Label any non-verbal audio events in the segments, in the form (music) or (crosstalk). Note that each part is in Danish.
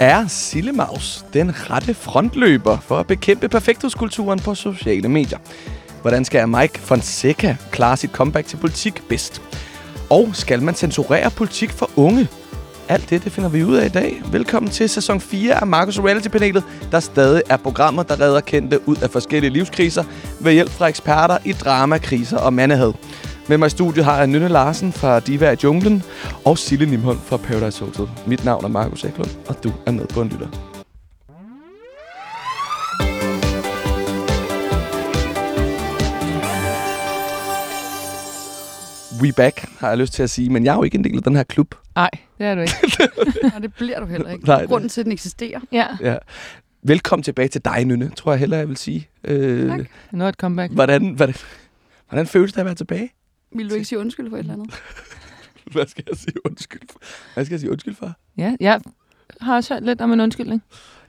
Er Sillemaus den rette frontløber for at bekæmpe perfekthedskulturen på sociale medier? Hvordan skal Mike Fonseca klare sit comeback til politik bedst? Og skal man censurere politik for unge? Alt det, det finder vi ud af i dag. Velkommen til sæson 4 af Marcus Reality-panelet, der stadig er programmer, der redder kendte ud af forskellige livskriser ved hjælp fra eksperter i drama, kriser og mandehed. Med mig i studiet har jeg Nynne Larsen fra Diva i Junglen og Sille Nimholm fra Paradise Hotel. Mit navn er Markus Eklund, og du er med på en lytter. We back, har jeg lyst til at sige, men jeg er jo ikke en del af den her klub. Nej, det er du ikke. (laughs) Og det bliver du heller ikke. Nej, Grunden til, at den eksisterer. ja, Ja. Velkommen tilbage til dig, Nynne, tror jeg hellere, jeg vil sige. Øh, Tak. er et comeback. hvordan, hvordan, hvordan føles det at være tilbage? Vil du ikke sige undskyld for et eller andet? (laughs) Hvad skal jeg sige undskyld for? Hvad skal jeg sige undskyld for? Ja, jeg har også hørt lidt om en undskyldning.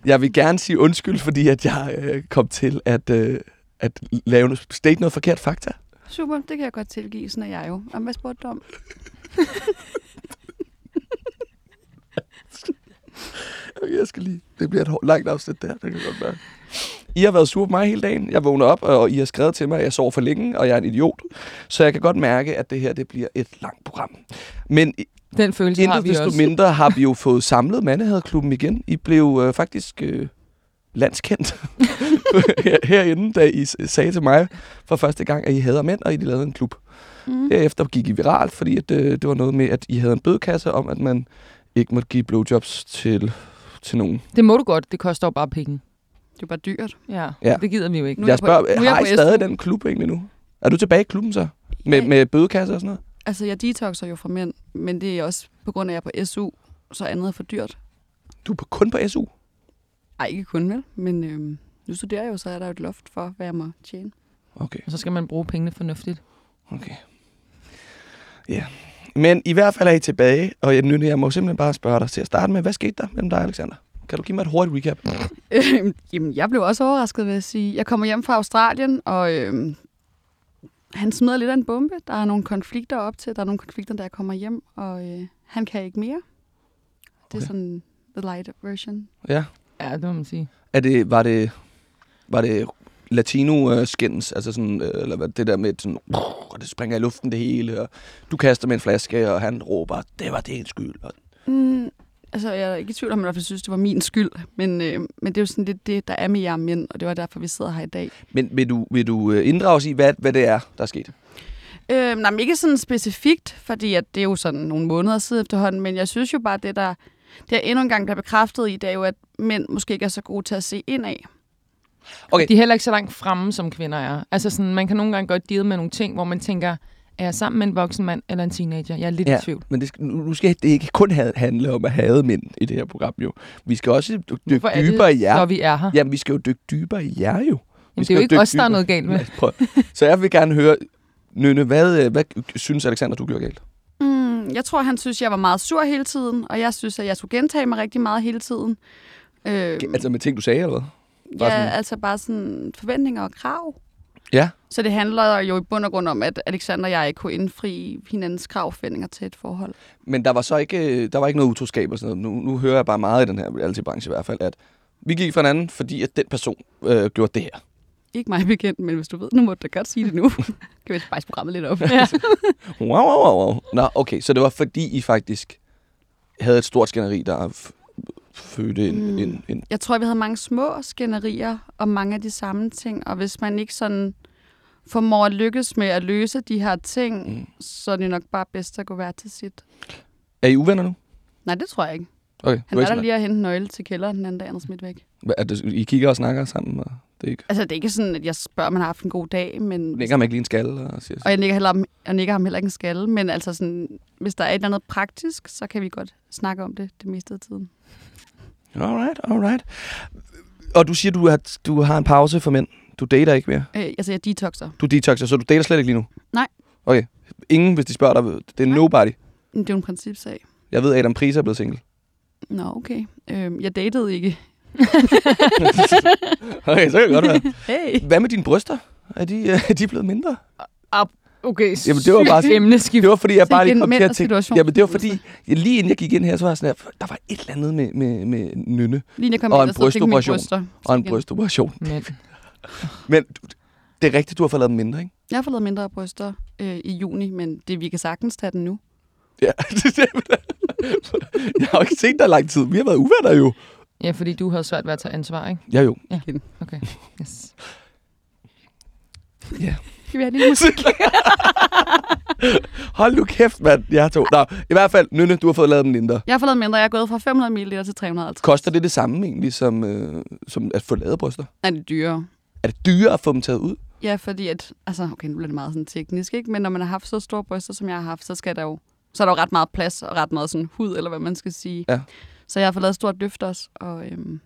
Jeg vil gerne sige undskyld, fordi at jeg øh, kom til at, øh, at lave noget, state noget forkert fakta. Super, det kan jeg godt tilgive, sådan er jeg jo. Og hvad spurgte du om? (laughs) Okay, jeg skal lige... Det bliver et langt afsnit der, det kan jeg godt være. I har været sure på mig hele dagen. Jeg vågner op, og I har skrevet til mig, at jeg sover for længe, og jeg er en idiot. Så jeg kan godt mærke, at det her det bliver et langt program. Men Den følelse har vi desto også. mindre har vi jo fået samlet Mandehadklubben igen. I blev øh, faktisk øh, landskendt her- (laughs) herinde, da I sagde til mig for første gang, at I hader mænd, og I lavede en klub. Mm. Derefter gik I viralt, fordi at, øh, det var noget med, at I havde en bødekasse om, at man ikke måtte give blowjobs til, til nogen. Det må du godt, det koster jo bare penge. Det er bare dyrt. Ja, Ja. det gider vi jo ikke. Nu jeg jeg på- spørger, nu er jeg har I SU. stadig den klub egentlig nu? Er du tilbage i klubben så? Med, Ja. med bødekasse og sådan noget? Altså, jeg detoxer jo fra mænd, men det er også på grund af, at jeg er på SU, så andet er for dyrt. Du er på, kun på SU? Ej, ikke kun vel, men øhm, nu studerer jeg jo, så er der jo et loft for, hvad jeg må tjene. Okay, Og så skal man bruge pengene fornuftigt. okay. Ja. Men i hvert fald er I tilbage, og jeg, Nynne, jeg må simpelthen bare spørge dig til at starte med. Hvad skete der mellem dig og Alexander? Kan du give mig et hurtigt recap? Øhm, Jamen, jeg blev også overrasket, vil jeg sige. Jeg kommer hjem fra Australien, og øhm, han smider lidt af en bombe. Der er nogle konflikter op til. Der er nogle konflikter, jeg kommer hjem, og øh, han kan ikke mere. Det er Okay. sådan the light version. Ja. Ja, det må man sige. Er det, var det, var det latino skins altså sådan, øh, eller hvad, det der med sådan, og det springer i luften det hele, og du kaster med en flaske, og han råber, det var din skyld. Og, Mm, altså, jeg er ikke i tvivl om, at jeg synes, det var min skyld. Men, øh, men det er jo sådan lidt det, der er med jer mænd, og det var derfor, vi sidder her i dag. men vil du, vil du øh, inddrage os i, hvad, hvad det er, der er sket? Øh, nej, men ikke sådan specifikt, fordi at det er jo sådan nogle måneder siden efterhånden, men jeg synes jo bare, det der, det er endnu en gang bliver bekræftet i, det er jo, at mænd måske ikke er så gode til at se ind af. Okay. De er heller ikke så langt fremme, som kvinder er. Altså sådan, man kan nogle gange godt deal med nogle ting, hvor man tænker, er jeg sammen med en voksen mand eller en teenager? Jeg er lidt Ja. i tvivl. Men det skal, nu skal det ikke kun ha- handle om at have mænd i det her program, jo. Vi skal også dy- dykke Hvorfor er dybere i det, jer. når vi er her? Jamen, vi skal jo dykke dybere i jer, jo. Jamen, det er jo ikke os, der er noget galt med. Prøv. Så jeg vil gerne høre, Nynne, hvad, øh, hvad synes Alexander, du gjorde galt? Mm, jeg tror, han synes, jeg var meget sur hele tiden, og jeg synes, at jeg skulle gentage mig rigtig meget hele tiden. Øh, Altså med ting, du sagde, eller hvad? Bare ja, sådan- altså bare sådan forventninger og krav. Ja. Så det handler jo i bund og grund om, at Alexander og jeg ikke kunne indfri hinandens kravforventninger til et forhold. Men der var så ikke, der var ikke noget utroskab og sådan noget. Nu, nu hører jeg bare meget i den her reality-branche i hvert fald, at vi gik fra hinanden, fordi at den person øh, gjorde det her. Ikke mig bekendt, men hvis du ved, nu må du da godt sige det nu. (laughs) kan vi spice programmet lidt op. Ja. Wow, wow, wow, wow. Nå, okay, så det var fordi, I faktisk havde et stort skænderi, der fødte en, Mm. en, en... Jeg tror, vi havde mange små skænderier om mange af de samme ting, og hvis man ikke sådan formår at lykkes med at løse de her ting, Mm. så er det nok bare bedst at gå hver til sit. Er I uvenner nu? Nej, det tror jeg ikke. Okay, Han var der lige at hente en nøgle til kælderen den anden dag, han smidt væk. Hvad, er det, I kigger og snakker sammen? Og det er ikke, Altså, det er ikke sådan, at jeg spørger, om han har haft en god dag, men... lægger man ikke lige en skalle og siger Og jeg nikker, heller, jeg nikker ham heller ikke en skalle, men altså sådan, hvis der er et eller andet praktisk, så kan vi godt snakke om det det meste af tiden. Alright, alright. Og du siger, du har, du har en pause for mænd. Du dater ikke mere. Øh, altså, jeg detoxer. Du detoxer, så du dater slet ikke lige nu? Nej. Okay. Ingen, hvis de spørger dig. Det er Nej. nobody. Det er jo en principsag. Jeg ved, Adam Prise er blevet single. Nå, okay. Øh, jeg datede ikke (laughs) okay, så kan det godt være. (laughs) Hey. Hvad med dine bryster? Er de, (laughs) er de blevet mindre? Okay, Jamen, det var bare- sygt emneskift. Det var fordi, jeg bare lige en kom til at og tænke... Jamen, det var fordi, jeg, lige inden jeg gik ind her, så var jeg sådan her, der var et eller andet med, med, med nynne Lige kom Og ind, en der stod, fik mine brystoperation. og en brystoperation. (laughs) Men, Men du- det er rigtigt, du har fået lavet mindre, ikke? Jeg har fået lavet mindre bryster øh, i juni, men det, vi kan sagtens tage den nu. Ja. (laughs) jeg har jo ikke set dig lang tid. Vi har været uvenner jo. ja, fordi du havde svært ved at tage ansvar, ikke? Ja, jo. Okay. Yes. Ja. Vi have lige musik? (laughs) Hold nu kæft, mand. Jeg to. Nå, i hvert fald, Nynne, du har fået lavet dem mindre. Jeg har fået lavet mindre. Jeg er gået fra 500 ml til 350. Koster det det samme egentlig, som, øh, som at få lavet bryster? Er det dyrere? Er det dyrere at få dem taget ud? Ja, fordi at, altså, okay, nu bliver det meget sådan teknisk, ikke? Men når man har haft så store bryster, som jeg har haft, så skal der jo, så er der jo ret meget plads og ret meget sådan hud, eller hvad man skal sige. Ja. Så jeg har fået lavet et stort løft også, og øhm,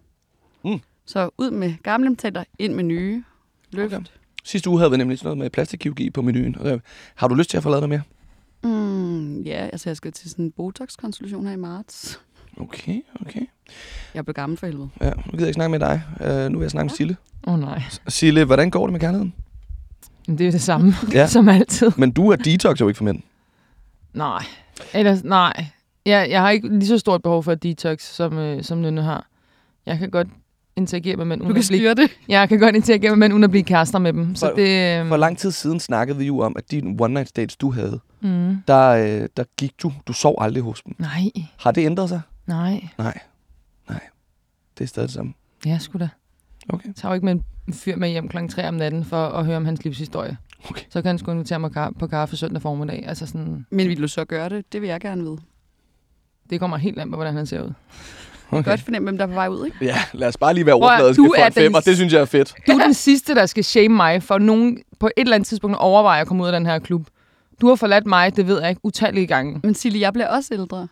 Mm. så ud med gamle implantater, ind med nye. Løft. Okay. Sidste uge havde vi nemlig sådan noget med plastikkirurgi på menuen. Og, øh, har du lyst til at få lavet noget mere? Mm, ja, altså jeg skal til sådan en Botox-konsultation her i marts. Okay, okay. Jeg blev gammel for helvede. Ja, nu gider jeg ikke snakke med dig. Uh, nu vil jeg snakke med Sille. Åh oh, nej. Sille, hvordan går det med kærligheden? Det er det samme, Ja. (laughs) (laughs) ja. som altid. Men du er detox jo ikke for mænd. Nej. Ellers, nej. Jeg, jeg har ikke lige så stort behov for et detox, som, øh, som Nynne har. Jeg kan godt interagere med mænd, Du uden kan at blive, styre det. jeg kan godt interagere med mænd, uden at blive kærester med dem. Så For- det, øh, For lang tid siden snakkede vi jo om, at de one night dates, du havde, mm, der, øh, der gik du, du sov aldrig hos dem. nej, Har det ændret sig? nej. Nej. Nej. Det er stadig det samme. Ja, sgu da. Okay. Jeg tager jo ikke med en fyr med hjem kl. 3 om natten for at høre om hans livshistorie. Okay. Så kan han sgu invitere mig på kaffe søndag formiddag. Altså sådan, Men vil du så gøre det? Det vil jeg gerne vide. det kommer helt an på, hvordan han ser ud. okay. Godt fornemme, hvem der er på vej ud, ikke? Ja, lad os bare lige være overfladiske for en fem, den og det synes jeg er fedt. Du er den sidste, der skal shame mig, for nogen på et eller andet tidspunkt overvejer at komme ud af den her klub. Du har forladt mig, det ved jeg ikke, utallige gange. Men Silje, jeg bliver også ældre.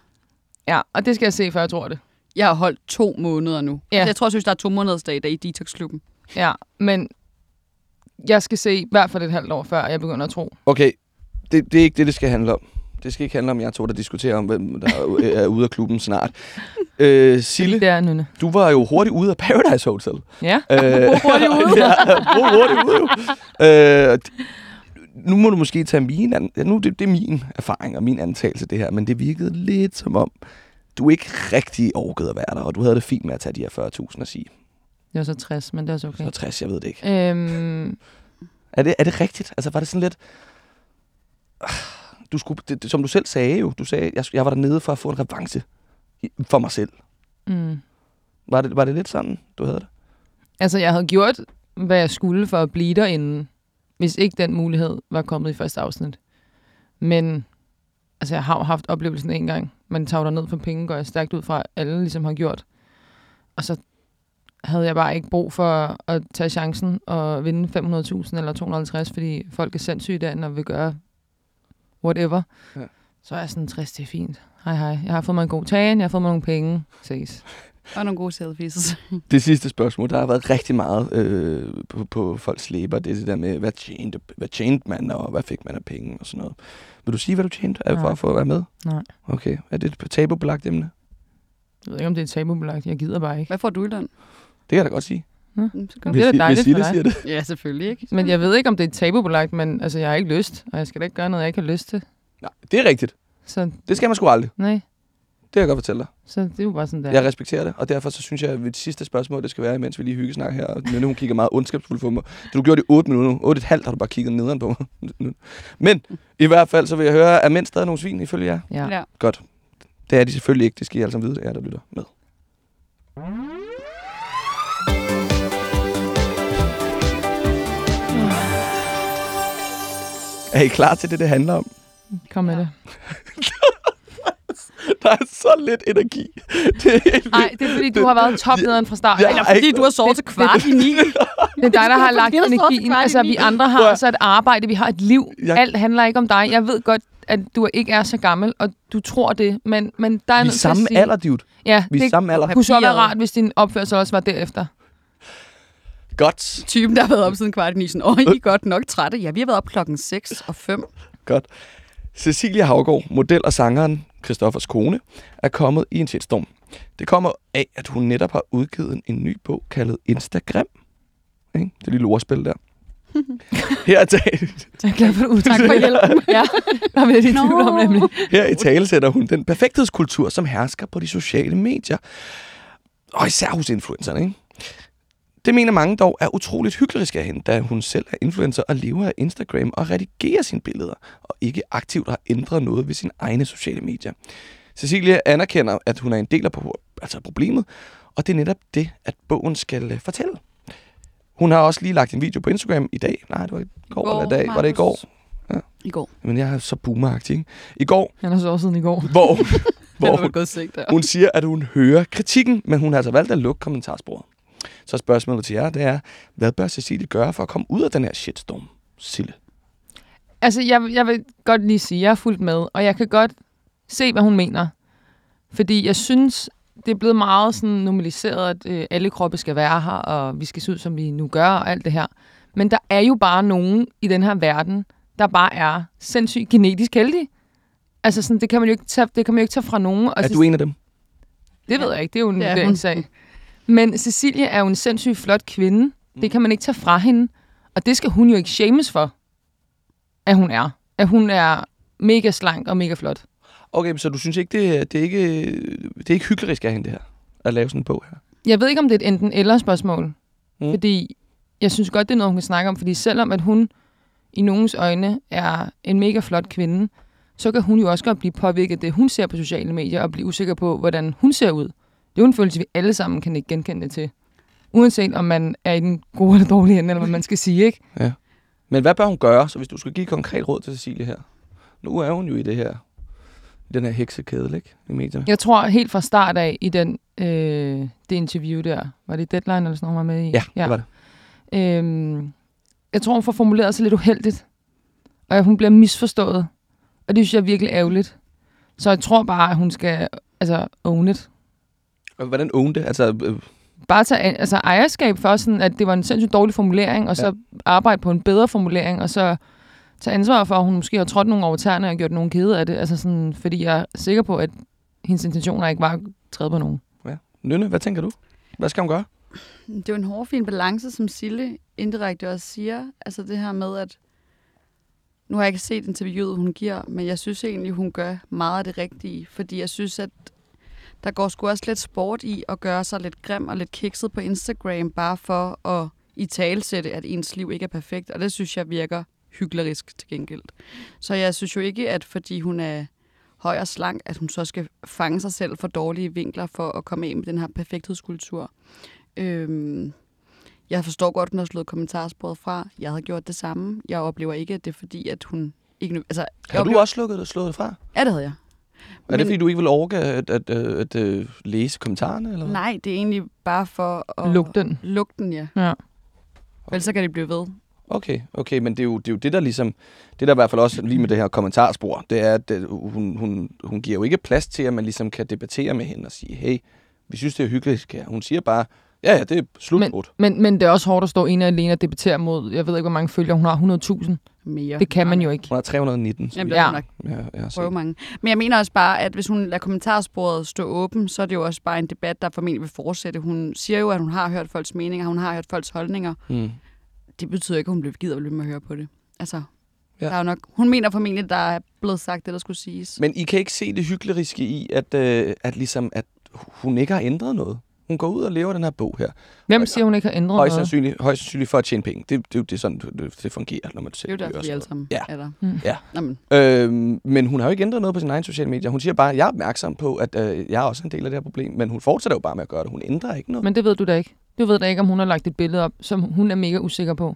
Ja, og det skal jeg se, før jeg tror det. Jeg har holdt to måneder nu. Ja. Altså, Jeg tror, synes, der er to måneders dag i Detox-klubben. Ja, men jeg skal se i hvert fald et halvt år, før jeg begynder at tro. Okay, det, det er ikke det, det skal handle om. Det skal ikke handle om, jeg to, der diskuterer om, hvem der (laughs) er, ude af klubben snart. Øh, Sille, Det er Nynne. du var jo hurtigt ude af Paradise Hotel. Ja. Øh, (laughs) hurtigt ude. (laughs) ja, hurtigt ude jo. Øh, nu må du måske tage min... An- ja, nu det, det er min erfaring og min antagelse, det her, men det virkede lidt som om, du ikke rigtig orkede at være der, og du havde det fint med at tage de her 40.000 og sige, Det var så 60, men det er så okay. så 60, jeg ved det ikke. Øhm, Er det, er det rigtigt? Altså, var det sådan lidt... Du skulle, det, som du selv sagde jo, du sagde, jeg, jeg var dernede for at få en revanche for mig selv. mm. Var det, var det lidt sådan, du havde det? Altså, jeg havde gjort, hvad jeg skulle for at blive derinde, hvis ikke den mulighed var kommet i første afsnit. Men altså, jeg har jo haft oplevelsen en gang. Man tager ned for penge, går jeg stærkt ud fra, alle ligesom har gjort. Og så havde jeg bare ikke brug for at tage chancen og vinde 500.000 eller 250, fordi folk er sindssyge derinde og vil gøre whatever. Ja. Så er jeg sådan, 60, det er fint. Hej hej, jeg har fået mig en god tagen, jeg har fået mig nogle penge. Ses. Og nogle gode selfies. (laughs) Det sidste spørgsmål, der har været rigtig meget øh, på, på folks læber, det er det der med, hvad tjente, hvad tjente man, og hvad fik man af penge og sådan noget. Vil du sige, hvad du tjente øh, for at få at være med? Nej. Okay. Er det et tabubelagt emne? Jeg ved ikke, om det er tabubelagt. Jeg gider bare ikke. Hvad får du i løn? Det kan jeg da godt sige. Mm, så kom. Det er dejligt hvis for dig. siger det. Ja, selvfølgelig ikke. Men jeg ved ikke, om det er tabubelagt, men altså, jeg har ikke lyst. Og jeg skal da ikke gøre noget, jeg ikke har lyst til. Nej, det er rigtigt. Så Det skal man sgu aldrig. nej, Det kan jeg godt fortælle dig. så det er jo bare sådan der. Jeg respekterer det, og derfor så synes jeg, at mit sidste spørgsmål, det skal være, mens vi lige hyggesnakker her, og Nynne, hun kigger meget ondskabsfuldt på mig. Det du gjorde det i 8 minutter nu. 8 et halvt har du bare kigget nederen på mig. (laughs) Men i hvert fald, så vil jeg høre, er mænd stadig nogle svin ifølge jer? Ja. Ja. Godt. Det er de selvfølgelig ikke. Det skal I alle sammen vide, det er der lytter med. Er I klar til det, det handler om? Kom med det. (laughs) Der er så lidt energi. Er Nej, det er fordi, du har været toplederen fra start. Ja. Eller Fordi du har sovet til kvart i ni. (laughs) det er dig, der har lagt energien. Altså, vi andre har altså et arbejde, vi har et liv. Jeg- Alt handler ikke om dig. Jeg ved godt, at du ikke er så gammel, og du tror det, men, men der er Vi er samme alder, dude. Ja, Vi er det samme alder. kunne så være rart, hvis din opførsel også var derefter. Godt. Typen, der har været op siden kvart i ni. Sådan, Åh, I er godt nok trætte. Ja, vi har været op klokken 6 og 5. Godt. Cecilia Havgård, model og sangeren, Christoffers kone, er kommet i en shitstorm. Det kommer af, at hun netop har udgivet en, ny bog kaldet Instagram. Ikke? Det lille ordspil der. (laughs) Her er, ta- Jeg er glad for, at du tak for hjælpen. ja, der er vi lidt i tvivl om nemlig. her i tale sætter hun den perfekthedskultur, som hersker på de sociale medier. Og især hos influencerne, ikke? Det mener mange dog er utroligt hyggelig af hende, da hun selv er influencer og lever af Instagram og redigerer sine billeder, og ikke aktivt har ændret noget ved sine egne sociale medier. Cecilie anerkender, at hun er en del af altså problemet, og det er netop det, at bogen skal øh, fortælle. Hun har også lige lagt en video på Instagram i dag. Nej, det var i går, går, eller i dag. Var det i går? Markus. I går. Men jeg er så boomeragtig, ikke? I går, Han har så også siden i går. hvor, (laughs) hvor hun, godt set der. hun siger, at hun hører kritikken, men hun har altså valgt at lukke kommentarsporet. Så spørgsmålet til jer, det er, hvad bør Cecilie gøre for at komme ud af den her shitstorm? Sille. Altså, jeg, jeg vil godt lige sige, at jeg er fuldt med, og jeg kan godt se, hvad hun mener. Fordi jeg synes, det er blevet meget sådan normaliseret, at øh, alle kroppe skal være her, og vi skal se ud, som vi nu gør, og alt det her. Men der er jo bare nogen i den her verden, der bare er sindssygt genetisk heldige. Altså, sådan, det, kan man jo ikke tage, det kan man jo ikke tage fra nogen. Og Er så- du en af dem? det ved jeg ikke, det er jo en Det er hun. vurderingssag. Men Cecilie er jo en sindssygt flot kvinde. Det kan man ikke tage fra hende. Og det skal hun jo ikke shames for, at hun er. At hun er mega slank og mega flot. Okay, så du synes ikke, det, er- det, er, ikke, det er ikke hyggelig af hende, det her? At lave sådan en bog her? Jeg ved ikke, om det er et enten-eller spørgsmål. Mm. Mm. Fordi jeg synes godt, det er noget, hun kan snakke om. Fordi selvom at hun i nogens øjne er en mega flot kvinde, så kan hun jo også godt blive påvirket af det, hun ser på sociale medier, og blive usikker på, hvordan hun ser ud. Det er jo en følelse, vi alle sammen kan ikke genkende det til. Uanset om man er i den gode eller dårlige ende, eller hvad man skal sige, ikke? Men hvad bør hun gøre, så hvis du skulle give et konkret råd til Cecilie her? Nu er hun jo i det her, i den her heksekæde, ikke? I medierne. Jeg tror helt fra start af i den, øh, det interview der, var det Deadline eller sådan noget, hun var med i? Ja, ja. det var det. Øhm, jeg tror, hun får formuleret sig lidt uheldigt. Og at hun bliver misforstået. Og det synes jeg er virkelig ærgerligt. Så jeg tror bare, at hun skal altså, own it. Og Hvordan own det? Altså, øh, Bare tage altså, ejerskab for, sådan, at det var en sindssygt dårlig formulering, og så ja. arbejde på en bedre formulering, og så tage ansvar for, at hun måske har trådt nogle over tæerne og gjort nogen kede af det. Altså sådan, fordi jeg er sikker på, at hendes intentioner ikke var at træde på nogen. Nynne, hvad tænker du? Hvad skal hun gøre? Det er jo en hårfin balance, som Sille indirekte også siger. Altså det her med, at nu har jeg ikke set interviewet, hun giver, men jeg synes egentlig, hun gør meget af det rigtige. Fordi jeg synes, at der går sgu også lidt sport i at gøre sig lidt grim og lidt kikset på Instagram, bare for at i talsætte, at ens liv ikke er perfekt. Og det synes jeg virker hyklerisk til gengæld. Så jeg synes jo ikke, at fordi hun er høj og slank, at hun så skal fange sig selv for dårlige vinkler for at komme af med den her perfekthedskultur. Øhm, jeg forstår godt, at hun har slået kommentarsporet fra. Jeg havde gjort det samme. Jeg oplever ikke, at det er fordi, at hun ikke... Altså, Har du oplever, også slukket det slået det fra? Ja, det havde jeg. Er det, Men- fordi du ikke vil orke at, at, at, at, at læse kommentarerne? Eller hvad? Nej, det er egentlig bare for at... Den. Luk den, ja. Ja. Ellers så kan det blive ved. Okay, okay, men det er, jo, det er jo det, der ligesom... Det der i hvert fald også lige med det her kommentarspor, det er, at det, hun, hun, hun giver jo ikke plads til, at man ligesom kan debattere med hende og sige, hey, vi synes, det er hyggeligt. her. Hun siger bare, ja, ja, det er slut. Men, men, men det er også hårdt at stå ene og alene og debattere mod, jeg ved ikke, hvor mange følgere hun har, 100.000. Mere. Det kan man jo ikke. Hun har 319. så Jamen, det er Ja. nok har set. prøve mange. Men jeg mener også bare, at hvis hun lader kommentarsporet stå åben, så er det jo også bare en debat, der formentlig vil fortsætte. Hun siger jo, at hun har hørt folks meninger, hun har hørt folks holdninger. Mm. Det betyder ikke, at hun bliver gider at blive med at høre på det. Altså, Ja. ja. der er jo nok, hun mener formentlig, at der er blevet sagt det, der skulle siges. Men I kan ikke se det hykleriske i, at, øh, at, ligesom, at hun ikke har ændret noget. Hun går ud og laver den her bog her. Hvem siger, hun ikke har ændret Højst noget? sandsynligt, højst sandsynligt for at tjene penge. Det, det, det er det, sådan, det, det fungerer, når man Det ser er jo derfor, vi alle sammen Ja. er der. Mm. Ja. Jamen, Øhm, men hun har jo ikke ændret noget på sine egne sociale medier. Hun siger bare, at jeg er opmærksom på, at øh, jeg er også en del af det her problem. Men hun fortsætter jo bare med at gøre det. Hun ændrer ikke noget. Men, det ved du da ikke. Du ved da ikke, om hun har lagt et billede op, som hun er mega usikker på.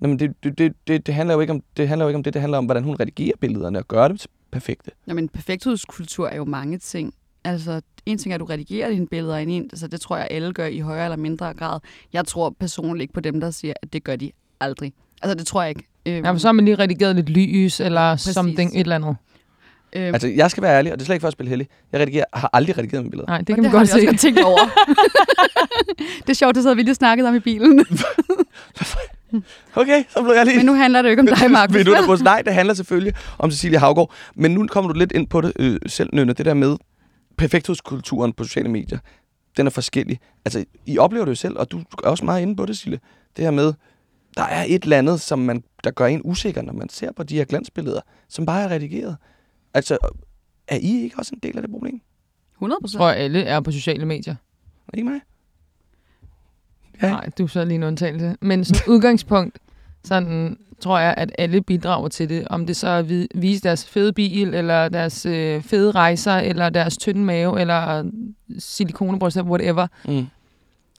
men det, det, det, det, det, handler jo ikke om, det handler jo ikke om det. Det handler om, hvordan hun redigerer billederne og gør det til perfekte. jamen perfekthedskultur er jo mange ting. Altså, en ting er, at du redigerer dine billeder ind i, en- altså det tror jeg, alle gør i højere eller mindre grad. Jeg tror personligt ikke på dem, der siger, at det gør de aldrig. Altså, det tror jeg ikke. Øhm, Ja, men så har man lige redigeret lidt lys, eller Præcis. something, et eller andet. øhm, Altså, jeg skal være ærlig, og det er slet ikke for at spille heldig. Jeg redigerer, har aldrig redigeret mine billeder. Nej, det og kan vi har godt jeg også se. godt tænkt over. (laughs) (laughs) det er sjovt, det sad vi lige snakket om i bilen. (laughs) Okay, så blev jeg lige... Men nu handler det jo ikke om dig, Markus. Minutter på Nej, det handler selvfølgelig om Cecilie Havgård. Men nu kommer du lidt ind på det øh, selv, Nynne. Det der med perfekthedskulturen på sociale medier. Den er forskellig. Altså, I oplever det jo selv, og du er også meget inde på det, Sille. Det her med, der er et eller andet, som man, der gør en usikker, når man ser på de her glansbilleder, som bare er redigeret. Altså, er I ikke også en del af det problem? 100 Jeg procent. tror, alle er på sociale medier. Ikke mig? Ja. Nej, du er så lige en undtagelse. Men som udgangspunkt, sådan tror jeg, at alle bidrager til det. Om det så er at vi- vise deres fede bil, eller deres øh, fede rejser, eller deres tynde mave, eller silikonebryster, whatever. Mm.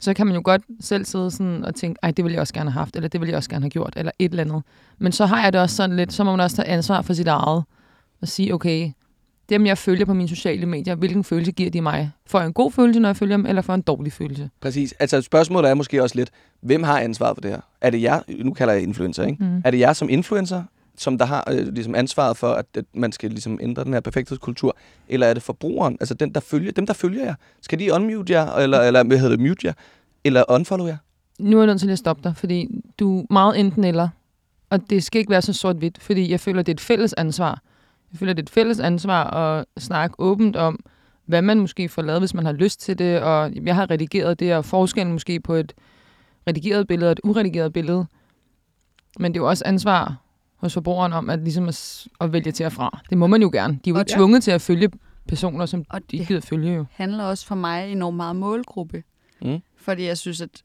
Så kan man jo godt selv sidde sådan og tænke, ej, det ville jeg også gerne have haft, eller det ville jeg også gerne have gjort, eller et eller andet. Men så har jeg det også sådan lidt, så må man også tage ansvar for sit eget. Og sige, okay, dem jeg følger på mine sociale medier, hvilken følelse giver de mig? Får jeg en god følelse, når jeg følger dem, eller får jeg en dårlig følelse? Præcis. Altså spørgsmålet er måske også lidt, hvem har ansvaret for det her? Er det jer, nu kalder jeg influencer, ikke? Mm. Er det jer som influencer, som der har øh, ligesom ansvaret for, at, at man skal ligesom ændre den her perfekthedskultur? Eller er det forbrugeren, altså den, der følger, dem, der følger jer? Skal de unmute jer, eller, eller hvad hedder det, mute jer? Eller unfollow jer? Nu er jeg nødt til at stoppe dig, fordi du er meget enten eller. Og det skal ikke være så sort-hvidt, fordi jeg føler, det er et fælles ansvar. Jeg føler, det er et fælles ansvar at snakke åbent om, hvad man måske får lavet, hvis man har lyst til det. Og jeg har redigeret det, og forskellen måske på et redigeret billede og et uredigeret billede. Men det er jo også ansvar hos forbrugeren om at, ligesom at, at vælge til og fra. Det må man jo gerne. De er jo Og ikke ja. tvunget til at følge personer, som Og de ikke gider følge jo. handler også for mig enormt meget målgruppe. Mm. Fordi jeg synes, at,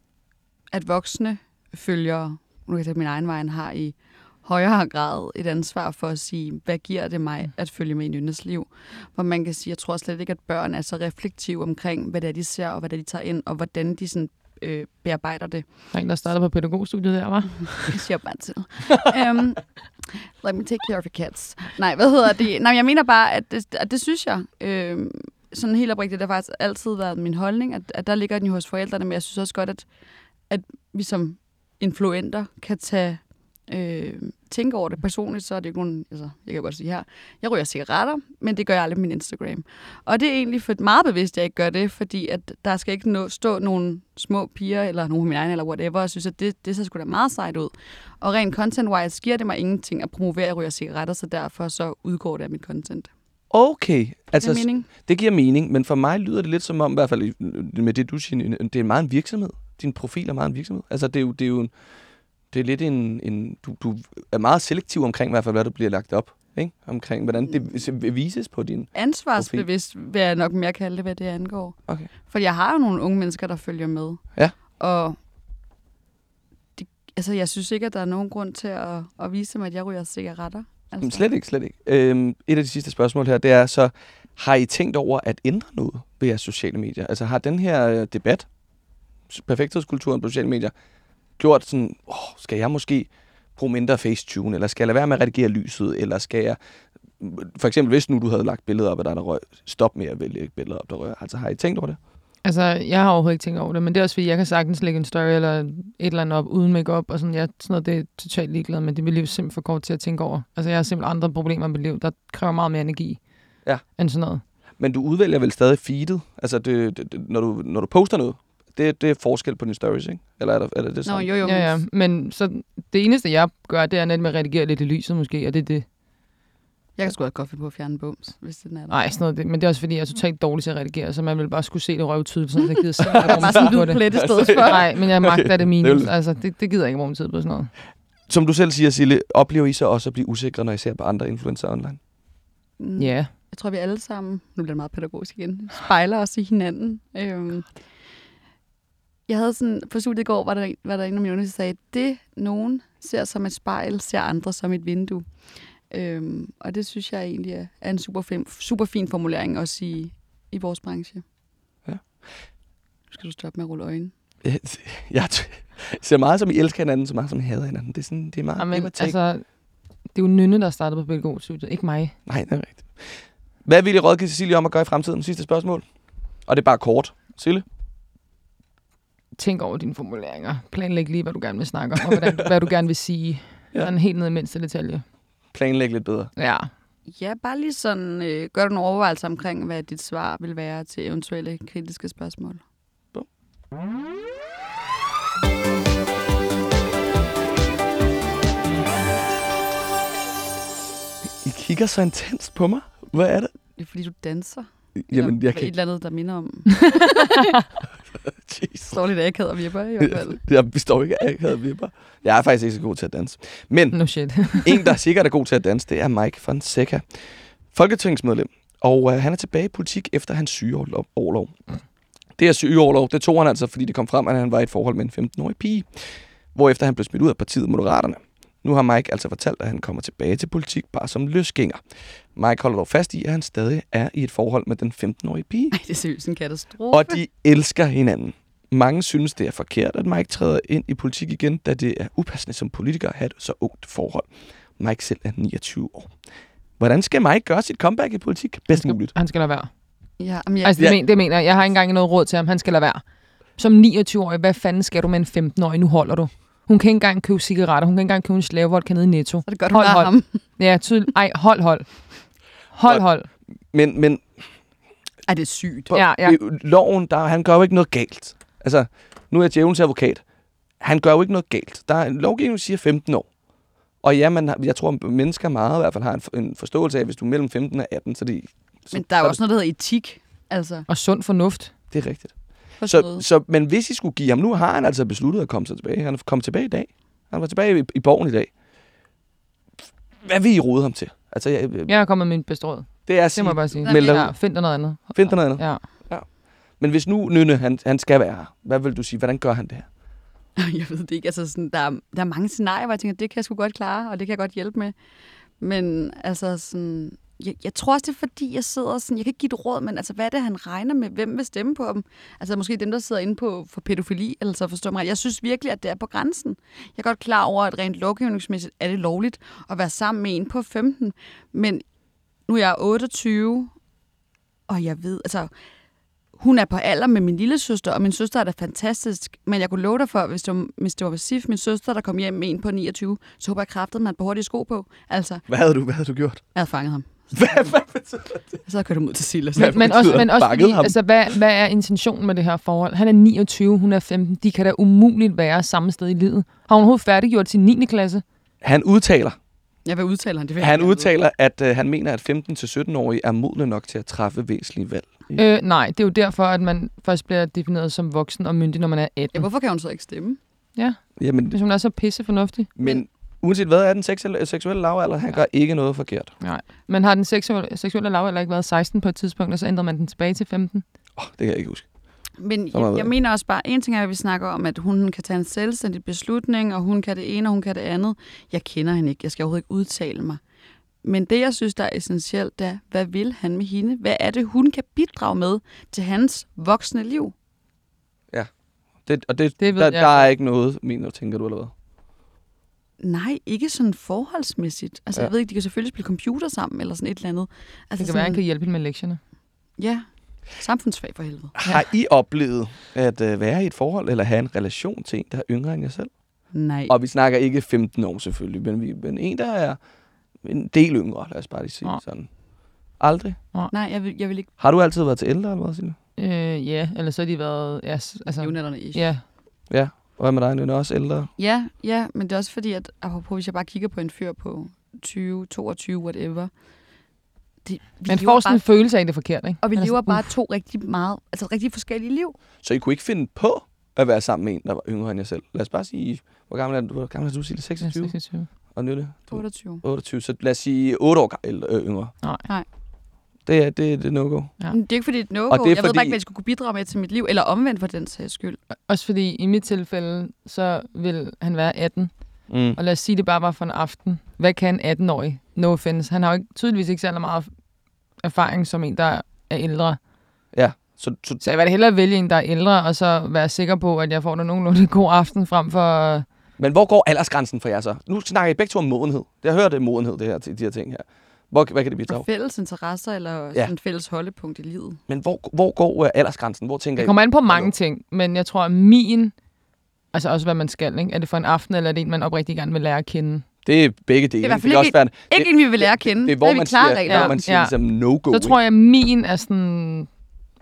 at voksne følgere, nu kan jeg tage min egen vej, har i højere grad et ansvar for at sige, hvad giver det mig at følge med i Nynnes liv? Hvor man kan sige, jeg tror slet ikke, at børn er så reflektive omkring, hvad det er, de ser, og hvad det er, de tager ind, og hvordan de sådan, øh, bearbejder det. Der er en, der starter på pædagogstudiet der, var. Jeg siger bare til. um, let me take care of your cats. Nej, hvad hedder det? Nej, jeg mener bare, at det, at det synes jeg. Øh, sådan helt oprigtigt, det har faktisk altid været min holdning, at, at der ligger den jo hos forældrene, men jeg synes også godt, at, at vi som influenter kan tage øh, tænke over det personligt, så er det nogen, altså, jeg kan godt sige her, jeg ryger cigaretter, men det gør jeg aldrig på min Instagram. Og det er egentlig for meget bevidst, at jeg ikke gør det, fordi at der skal ikke nå, stå nogle små piger, eller nogle af mine egne, eller whatever, og jeg synes, at det, det ser sgu da meget sejt ud. Og rent content-wise giver det mig ingenting at promovere, at jeg ryger cigaretter, så derfor så udgår det af mit content. Okay. Altså, det mening. det giver mening, men for mig lyder det lidt som om, i hvert fald med det, du siger, det er meget en virksomhed. Din profil er meget en virksomhed. Altså, det er jo, det er jo en, det er lidt en, en du, du er meget selektiv omkring, i hvert fald, hvad der bliver lagt op. Ikke? Omkring, hvordan det vises på din... Ansvarsbevidst vil jeg nok mere kalde det, hvad det angår. Okay. For jeg har jo nogle unge mennesker, der følger med. Ja. Og de, altså, jeg synes ikke, at der er nogen grund til at, at vise dem, at jeg ryger cigaretter. Altså. Slet ikke, slet ikke. Øhm, et af de sidste spørgsmål her, det er så, har I tænkt over at ændre noget ved jeres sociale medier? Altså har den her øh, debat, perfekthedskulturen på sociale medier, gjort sådan, åh, skal jeg måske bruge mindre facetune, eller skal jeg lade være med at redigere lyset, eller skal jeg, for eksempel hvis nu du havde lagt billeder op af dig, der røg, stop med at vælge billeder op, der rører. Altså har I tænkt over det? Altså, jeg har overhovedet ikke tænkt over det, men det er også fordi, jeg kan sagtens lægge en story eller et eller andet op uden makeup og sådan. Jeg, sådan noget, det er totalt ligeglad med. Det vil liv simpelthen for kort til at tænke over. Altså, jeg har simpelthen andre problemer med mit liv, der kræver meget mere energi Ja. end sådan noget. Men du udvælger vel stadig feedet? Altså det, det, når, du, når du poster noget, det, det er forskel på dine stories, ikke? Eller er, der, er det det Nå, samme? jo, jo. Ja, ja. Men så det eneste, jeg gør, det er net med at redigere lidt i lyset måske, og det er det. Jeg kan sgu da godt finde på at fjerne bums, hvis den er der. Nej, sådan noget. Det, men det er også fordi, jeg er totalt dårlig til at redigere, så man vil bare skulle se det røvtydeligt, sådan, så jeg gider simpelthen ikke (laughs) Bare sådan en på hvid det. i stedet (laughs) for. Nej, men jeg magter det (laughs) minus. Det vil- Altså, det, det gider jeg ikke bruge tid på sådan noget. Som du selv siger, Sille, oplever I så også at blive usikre, når I ser på andre influencer online? Mm. Ja. Jeg tror, vi alle sammen, nu bliver det meget pædagogisk igen, spejler os i hinanden. Øhm, jeg havde sådan, på studiet i går, var der, en- var der en af mine der sagde, det nogen ser som et spejl, ser andre som et vindue. Øhm, og det synes jeg egentlig er, er en super fin, super fin formulering også i, i vores branche. Ja. Nu skal du stoppe med at rulle øjnene. (laughs) Jeg t- ser meget som I elsker hinanden, så meget som I hader hinanden. Det er, sådan, det er meget Amen, give and take. altså, det er jo Nynne, der startede på pædagogstudiet, ikke mig. Nej, det er rigtigt. Hvad vil I rådgive Cecilie om at gøre i fremtiden? Sidste spørgsmål. Og det er bare kort. Sille? tænk over dine formuleringer. Planlæg lige, hvad du gerne vil snakke om, og hvordan, hvad du gerne vil sige. (laughs) Ja. Sådan helt ned i mindste detalje. Planlæg lidt bedre. Ja. Ja, bare lige sådan, øh, gør du nogle overvejelser omkring, hvad dit svar vil være til eventuelle kritiske spørgsmål. Bum. I kigger så intenst på mig. Hvad er det? Det er, fordi du danser. Jamen, eller jeg kan Et ikke... eller andet, der minder om... (laughs) Jesus. står lidt akavet og vipper i hvert fald. Jeg består ikke af akavet vipper. Jeg er faktisk ikke så god til at danse. Men No shit. (laughs) en, der sikkert er god til at danse, det er Mike Fonseca. Folketingsmedlem. Og øh, han er tilbage i politik efter hans sygeårlov. Det her sygeårlov, det tog han altså, fordi det kom frem, at han var i et forhold med en 15-årig pige. Hvorefter han blev smidt ud af partiet Moderaterne. Nu har Mike altså fortalt, at han kommer tilbage til politik bare som løsgænger. Mike holder dog fast i, at han stadig er i et forhold med den 15-årige pige. Ej, det er seriøst en katastrofe. Og de elsker hinanden. Mange synes, det er forkert, at Mike træder ind i politik igen, da det er upassende som politiker at have et så ungt forhold. Mike selv er 29 år. Hvordan skal Mike gøre sit comeback i politik? Bedst muligt. Han skal lade være. Ja, men jeg, Altså, det, ja. men, det mener jeg. Jeg har ikke engang noget råd til ham. Han skal lade være. Som 29-årig, hvad fanden skal du med en 15-årig? Nu holder du. Hun kan ikke engang købe cigaretter. Hun kan ikke engang købe en slavevodka nede i Netto. så er det godt, hold, hun hold. ham. Ja, tydeligt. Ej, hold, hold. Hold, hold. Men, men Ej, det er sygt. Ja, ja. det jo- loven, der, han gør jo ikke noget galt. Altså, nu er jeg djævelens advokat. Han gør jo ikke noget galt. Der er en lovgivning, der siger 15 år. Og ja, man, jeg tror, at mennesker meget i hvert fald har en, en forståelse af, hvis du er mellem 15 og 18, så det... Så, Men der er jo også noget, der hedder etik. Altså, Og sund fornuft. Det er rigtigt. Så, så, men hvis I skulle give ham... Nu har han altså besluttet at komme sig tilbage. Han er kommet tilbage i dag. Han var tilbage i, i borgen i dag. Hvad vil I råde ham til? Altså, jeg, jeg, Jeg er kommet med mit bedste råd. det er at Det sige, må jeg bare sige. meld dig Ja, find dig noget andet. Find dig noget andet. Ja. Men hvis nu Nynne, han, han skal være her, hvad vil du sige? Hvordan gør han det her? (laughs) Jeg ved det ikke. Altså, sådan, der, er, der er mange scenarier, hvor jeg tænker, det kan jeg sgu godt klare, og det kan jeg godt hjælpe med. Men altså sådan... Jeg, jeg tror også, det er fordi, jeg sidder sådan... Jeg kan ikke give et råd, men altså, hvad er det, han regner med? Hvem vil stemme på dem? Altså, måske dem, der sidder inde på for pædofili, eller så forstår mig. Jeg synes virkelig, at det er på grænsen. Jeg er godt klar over, at rent lovgivningsmæssigt er det lovligt at være sammen med en på 15. Men nu er jeg 28, og jeg ved... Altså, hun er på alder med min lille søster, og min søster er da fantastisk. Men jeg kunne love dig for, hvis det var, hvis det var Sif, min søster, der kom hjem med en på 29, så håber jeg kraftet, man på hurtige sko på. Altså, Hvad havde du, hvad havde du gjort? jeg havde fanget ham. Hvad, hvad betyder det? Så kørt ham ud til Silas. Hvad Men, men også, men også fordi, ham? altså, hvad, hvad er intentionen med det her forhold? Han er 29, hun er 15. De kan da umuligt være samme sted i livet. Har hun overhovedet færdiggjort sin 9. klasse? Han udtaler, Jeg vil udtale ham. Det han udtaler, at øh, han mener, at 15-17-årige er modne nok til at træffe væsentlige valg. Øh, nej, det er jo derfor, at man først bliver defineret som voksen og myndig, når man er 18. vide. Ja, hvorfor kan hun så ikke stemme? Jamen, Hvis hun er så pisse fornuftig. men uanset hvad er den seksuelle, seksuelle lavalder, han gør ikke noget forkert. Men har den seksuelle, seksuelle lavalder ikke været 16 på et tidspunkt, og så ændrer man den tilbage til 15? Oh, det kan jeg ikke huske. Men jeg, jeg jeg. mener også bare, en ting er, at vi snakker om, at hun kan tage en selvstændig beslutning, og hun kan det ene, og hun kan det andet. Jeg kender hende ikke. Jeg skal overhovedet ikke udtale mig. Men det, jeg synes, der er essentielt, det er, hvad vil han med hende? Hvad er det, hun kan bidrage med til hans voksne liv? Det, og det, Det ved der, jeg der er ikke noget, mener tænker du, eller hvad? Nej, ikke sådan forholdsmæssigt. Altså, Ja. ja. jeg ved ikke, de kan selvfølgelig spille computer sammen, eller sådan et eller andet. Altså, Det kan være, han kan hjælpe hende med lektierne. Ja, samfundsfag for helvede. Har I oplevet at øh, være i et forhold, eller have en relation til en, der er yngre end jer selv? Nej. Og vi snakker ikke 15 år selvfølgelig, men, vi, men en, der er en del yngre, lad os bare lige sige Ja. sådan. Aldrig? Nej, jeg vil, jeg vil ikke Har du altid været til ældre, eller hvad, Signe? Øh, ja, eller så har de været... Ja, altså, jævnaldrende ish. ja, Ja. Og hvad med dig, Nynne? Også ældre? Ja, ja, men det er også fordi, at apropos, hvis jeg bare kigger på en fyr på 20, 22, whatever. Det, vi man får sådan bare, en følelse af, at det er forkert, ikke? og vi er lever sådan, bare uff, to rigtig meget, altså rigtig forskellige liv. Så I kunne ikke finde på at være sammen med en, der var yngre end jer selv? Lad os bare sige, hvor gammel er du? Hvor gammel er du, ja, 26? 26. Og Nynne? Du- 28. 28. Så lad os sige 8 år ældre, øh, yngre. Nej. Nej. Det er, det, det er no-go. Ja. Men det er ikke fordi, det er no Og det er Jeg ved fordi- bare ikke, hvad jeg skulle kunne bidrage med til mit liv, eller omvendt for den sags skyld. Også fordi i mit tilfælde, så vil han være 18. Mm. Og lad os sige, det bare var for en aften. Hvad kan en 18-årig? No offense. Han har jo ikke, tydeligvis ikke særlig meget erfaring som en, der er ældre. Ja, så, så Så jeg vil hellere vælge en, der er ældre, og så være sikker på, at jeg får en nogenlunde god aften frem for... Men hvor går aldersgrænsen for jer så? Nu snakker I begge to om modenhed. Jeg hørt det modenhed, det her, de her ting her. Hvor, hvad kan det bidrage? fælles interesser, eller Ja. sådan fælles holdepunkt i livet. Men hvor, hvor går uh, aldersgrænsen? Hvor tænker Det I? kommer an på mange ting, men jeg tror, at min... Altså også, hvad man skal, ikke? Er det for en aften, eller er det en, man oprigtig gerne vil lære at kende? Det er begge dele. i hvert fald det ikke- være, Ikke det, en, vi vil lære at kende. det er, hvor er man klare siger, regler. hvor man siger Ja. ligesom no-go. Så tror jeg, at min er sådan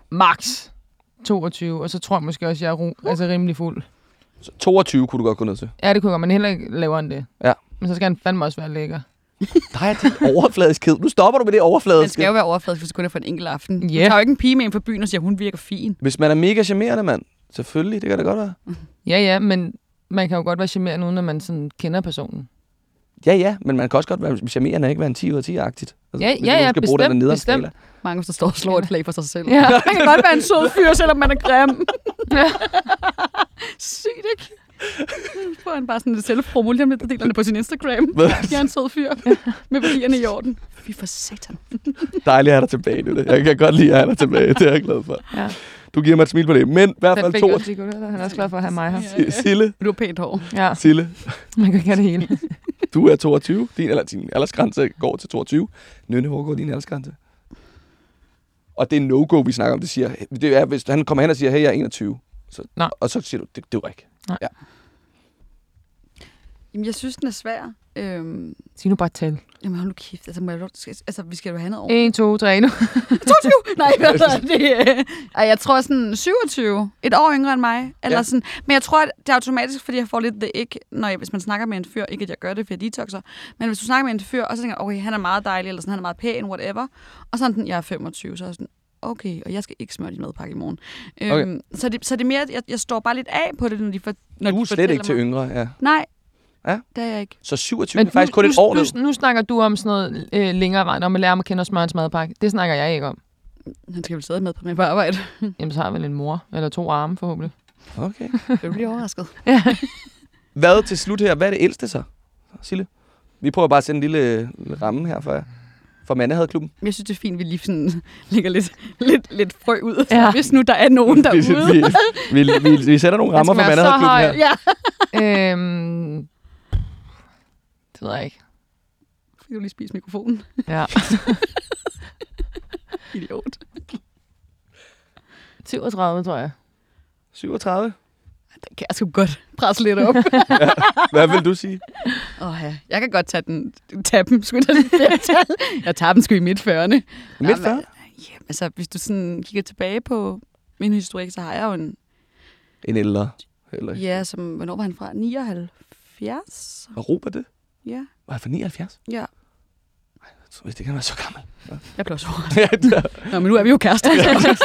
max 22, og så tror jeg måske også, at jeg er ru- altså rimelig fuld. Så 22 kunne du godt gå ned til. Ja, det kunne jeg godt, men heller ikke lavere end det. Ja. Men så skal han fandme også være lækker. Nej, det er overfladiskhed. Nu stopper du med det Man overfladiske. skal jo være overfladisk, hvis det kun er for en enkelt aften. Ja. Du tager jo ikke en pige med ind for byen og siger, hun virker fin. Hvis man er mega charmerende, mand. Selvfølgelig, det kan det godt være. Ja, ja, men man kan jo godt være charmerende, uden at man sådan kender personen. Ja, ja, men man kan også godt være charmerende og ikke være en 10 ud af 10-agtigt. Altså, Ja, ja, ja, skal bruge den bestemt, der bestemt. skala. Mange, der står og slår et flag for sig selv. Ja. Man kan godt være en sød fyr, selvom man er grim. (laughs) Sygt, ikke? Så (laughs) får han bare sådan et selvpromo, lige om lidt, deler det på sin Instagram. Jeg er en sød fyr med værdierne i orden. Fy for satan. Dejligt at have dig tilbage, nu. Jeg kan godt lide at have dig tilbage. Det er jeg glad for. Ja. Du giver mig et smil på det. Men i hvert fald to. han er også glad for at have mig her. Ja. Sille, Du har pænt hår. Ja, Sille, man kan ikke have det hele. (laughs) du er 22. Din, eller din aldersgrænse går til 22. Nynne, hvor går din aldersgrænse? Og det er no-go, vi snakker om. Det, siger, det er, hvis han kommer hen og siger, hey, jeg er 21. Så, Nå. Og så siger du, det, det var ikke. Jamen, jeg synes, den er svær. Øhm, Sig nu bare et tal. jamen, hold nu kæft. Altså, må jeg, altså, vi skal jo have noget over. 1, 2, 3 nu. (laughs) 22! Nej, hvad er det? øh, Ej, jeg tror sådan 27. Et år yngre end mig. Eller Ja. ja. sådan. Men jeg tror, at det er automatisk, fordi jeg får lidt det ikke, når jeg, hvis man snakker med en fyr. Ikke, at jeg gør det, for jeg detoxer. Men hvis du snakker med en fyr, og så tænker jeg, okay, han er meget dejlig, eller sådan, han er meget pæn, whatever. Og så den, jeg er 25, så er sådan, okay, og jeg skal ikke smøre din madpakke i morgen. Okay. Øhm, så, det, så det er mere, at jeg, jeg står bare lidt af på det, når de, for, når Du de er slet fortæller ikke til mig. yngre, ja. Nej, Ja. det er jeg ikke. Så 27 Men er faktisk kun nu, et år nu, nu, nu snakker du om sådan noget øh, længere vej, når man lærer at kende og smøre hans madpakke. Det snakker jeg ikke om. Han skal vel stadig med på, med på arbejde. (laughs) Jamen, så har jeg vel en mor, eller to arme forhåbentlig. Okay. (laughs) Jeg bliver overrasket. Hvad til slut her? Hvad er det ældste så, Sille? Vi prøver bare at sætte en lille øh, ramme her for, for Mandehadeklubben. Jeg synes, det er fint, at vi lige sådan (laughs) lægger lidt, lidt, lidt frø ud, Ja. ja. hvis nu der er nogen (laughs) derude. vi, (laughs) vi, vi, vi sætter nogle rammer for høj. her. Ja. øhm, det ved jeg ikke. Fik du lige spise mikrofonen? Ja. Idiot. 37, tror jeg. 37. Den kan jeg sgu godt presse lidt op. Hvad vil du sige? Åh oh, ja, jeg kan godt tage den. Tage dem, skulle jeg at tage. Jeg tager dem sgu i midt 40'erne. Midt 40? Ja, altså, hvis du sådan kigger tilbage på min historik, så har jeg jo en... En ældre. Eller, Ja, som... Hvornår var han fra? 79? Var Robert det? Ja. Var han fra 79? Ja. Så hvis det kan være så gammel. Jeg blev så (laughs) Ja, Nå, men nu er vi jo kærester. (laughs) er-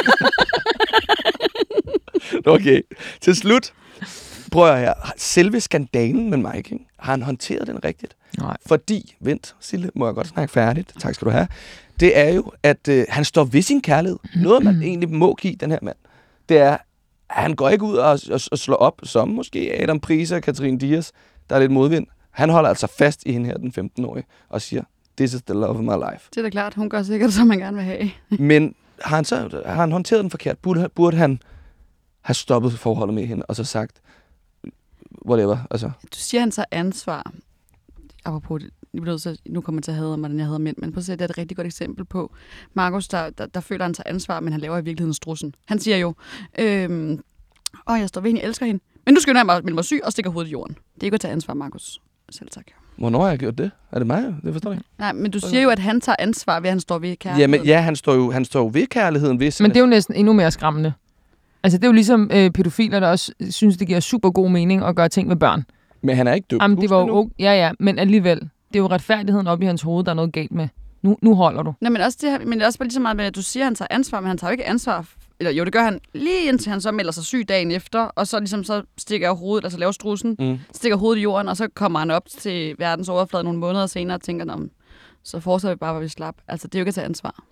okay. Til slut. Prøv at her. Selve skandalen med Mike, ikke? har han håndteret den rigtigt? Nej. Fordi, vent, Sille, må jeg godt snakke færdigt. Tak skal du have. Det er jo, at øh, han står ved sin kærlighed. Noget, man egentlig må give den her mand. Det er, at han går ikke ud og, og, og slår op, som måske Adam Priser og Katrine Dias, der er lidt modvind. Han holder altså fast i hende her, den 15-årige, og siger, this is the love of my life. det er da klart, hun gør sikkert, som man gerne vil have. (laughs) Men har han så har han håndteret den forkert? Burde, burde han have stoppet forholdet med hende, og så sagt, whatever, altså. Du siger, han tager ansvar. Apropos det, jeg bliver nødt til, at- nu kommer jeg til at have, hvordan jeg havde mænd, men prøv at se, det er et rigtig godt eksempel på Markus, der, der, der føler, han tager ansvar, men han laver i virkeligheden strussen. Han siger jo, øhm, åh, jeg står ved hende, jeg elsker hende, men nu skynder jeg mig at melde mig syg og stikker hovedet i jorden. Det er ikke at tage ansvar, Markus. Selv tak. Hvornår har jeg gjort det? Er det mig? Det forstår jeg ikke. Nej, men du siger jo, at han tager ansvar ved, at han står ved kærligheden. Jamen, ja, han står jo, han står jo ved kærligheden. Hvis, Men det er jo næsten endnu mere skræmmende. Altså, det er jo ligesom øh, pædofiler, der også synes, det giver super god mening at gøre ting med børn. men han er ikke dømt. Jamen, det var jo, okay. ja, ja, men alligevel. Det er jo retfærdigheden op i hans hoved, der er noget galt med. Nu, nu holder du. Nej, men, også det, her- men det er også bare lige så meget med, at du siger, at han tager ansvar, men han tager jo ikke ansvar. Eller jo, det gør han lige indtil han så melder sig syg dagen efter, og så ligesom så stikker jeg hovedet, altså laver strussen, Mm. stikker hovedet i jorden, og så kommer han op til verdens overflade nogle måneder senere og tænker, Nå, men så fortsætter vi bare, hvor vi slap. Altså, det er jo ikke at tage ansvar.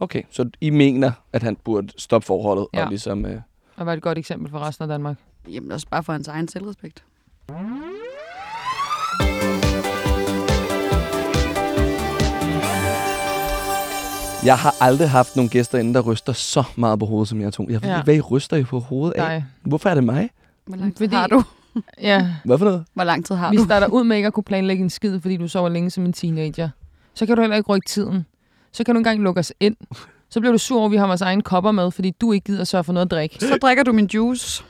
Okay, så I mener, at han burde stoppe forholdet Ja. og ligesom... Øh, Og var et godt eksempel for resten af Danmark. Jamen, også bare for hans egen selvrespekt. jeg har aldrig haft nogle gæster inde, der ryster så meget på hovedet, som jeg to. Jeg ved Ja. ikke, hvad I ryster I på hovedet af. Nej. Hvorfor er det mig? Hvor lang tid Fordi- har du? Ja, Hvad for noget? Hvor lang tid har vi du? starter ud med ikke at kunne planlægge en skid, fordi du sover længe som en teenager. Så kan du heller ikke rykke tiden. Så kan du engang lukke os ind. Så bliver du sur over, at vi har vores egen kopper med, fordi du ikke gider sørge for noget at drikke. Så drikker du min juice,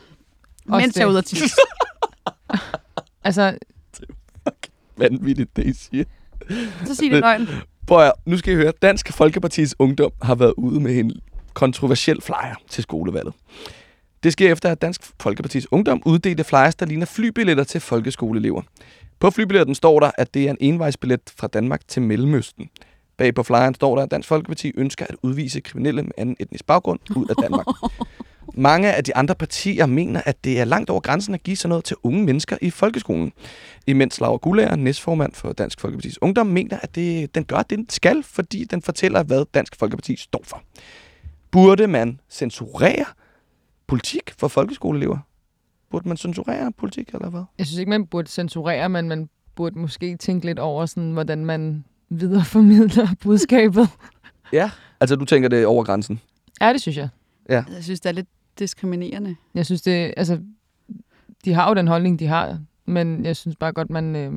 Også mens jeg er det. ude at tisse. (laughs) Altså, Vanvittigt, det I siger. Så sig det løgn. At, nu skal I høre. Dansk Folkepartis Ungdom har været ude med en kontroversiel flyer til skolevalget. Det sker efter, at Dansk Folkepartis Ungdom uddelte flyers, der ligner flybilletter til folkeskoleelever. På flybilletten står der, at det er en envejsbillet fra Danmark til Mellemøsten. Bag på flyeren står der, at Dansk Folkeparti ønsker at udvise kriminelle med anden etnisk baggrund ud af Danmark. (laughs) Mange af de andre partier mener, at det er langt over grænsen at give sådan noget til unge mennesker i folkeskolen. Imens Laura Gullager, næstformand for Dansk Folkepartis Ungdom, mener, at det, den gør det, den skal, fordi den fortæller, hvad Dansk Folkeparti står for. Burde man censurere politik for folkeskoleelever? Burde man censurere politik, eller hvad? Jeg synes ikke, man burde censurere, men man burde måske tænke lidt over, sådan, hvordan man videreformidler budskabet. (laughs) Ja. Altså, du tænker det er over grænsen? Ja, det synes jeg. Jeg synes, det er lidt diskriminerende. Jeg synes, det, altså, de har jo den holdning, de har, men jeg synes bare godt, man øh,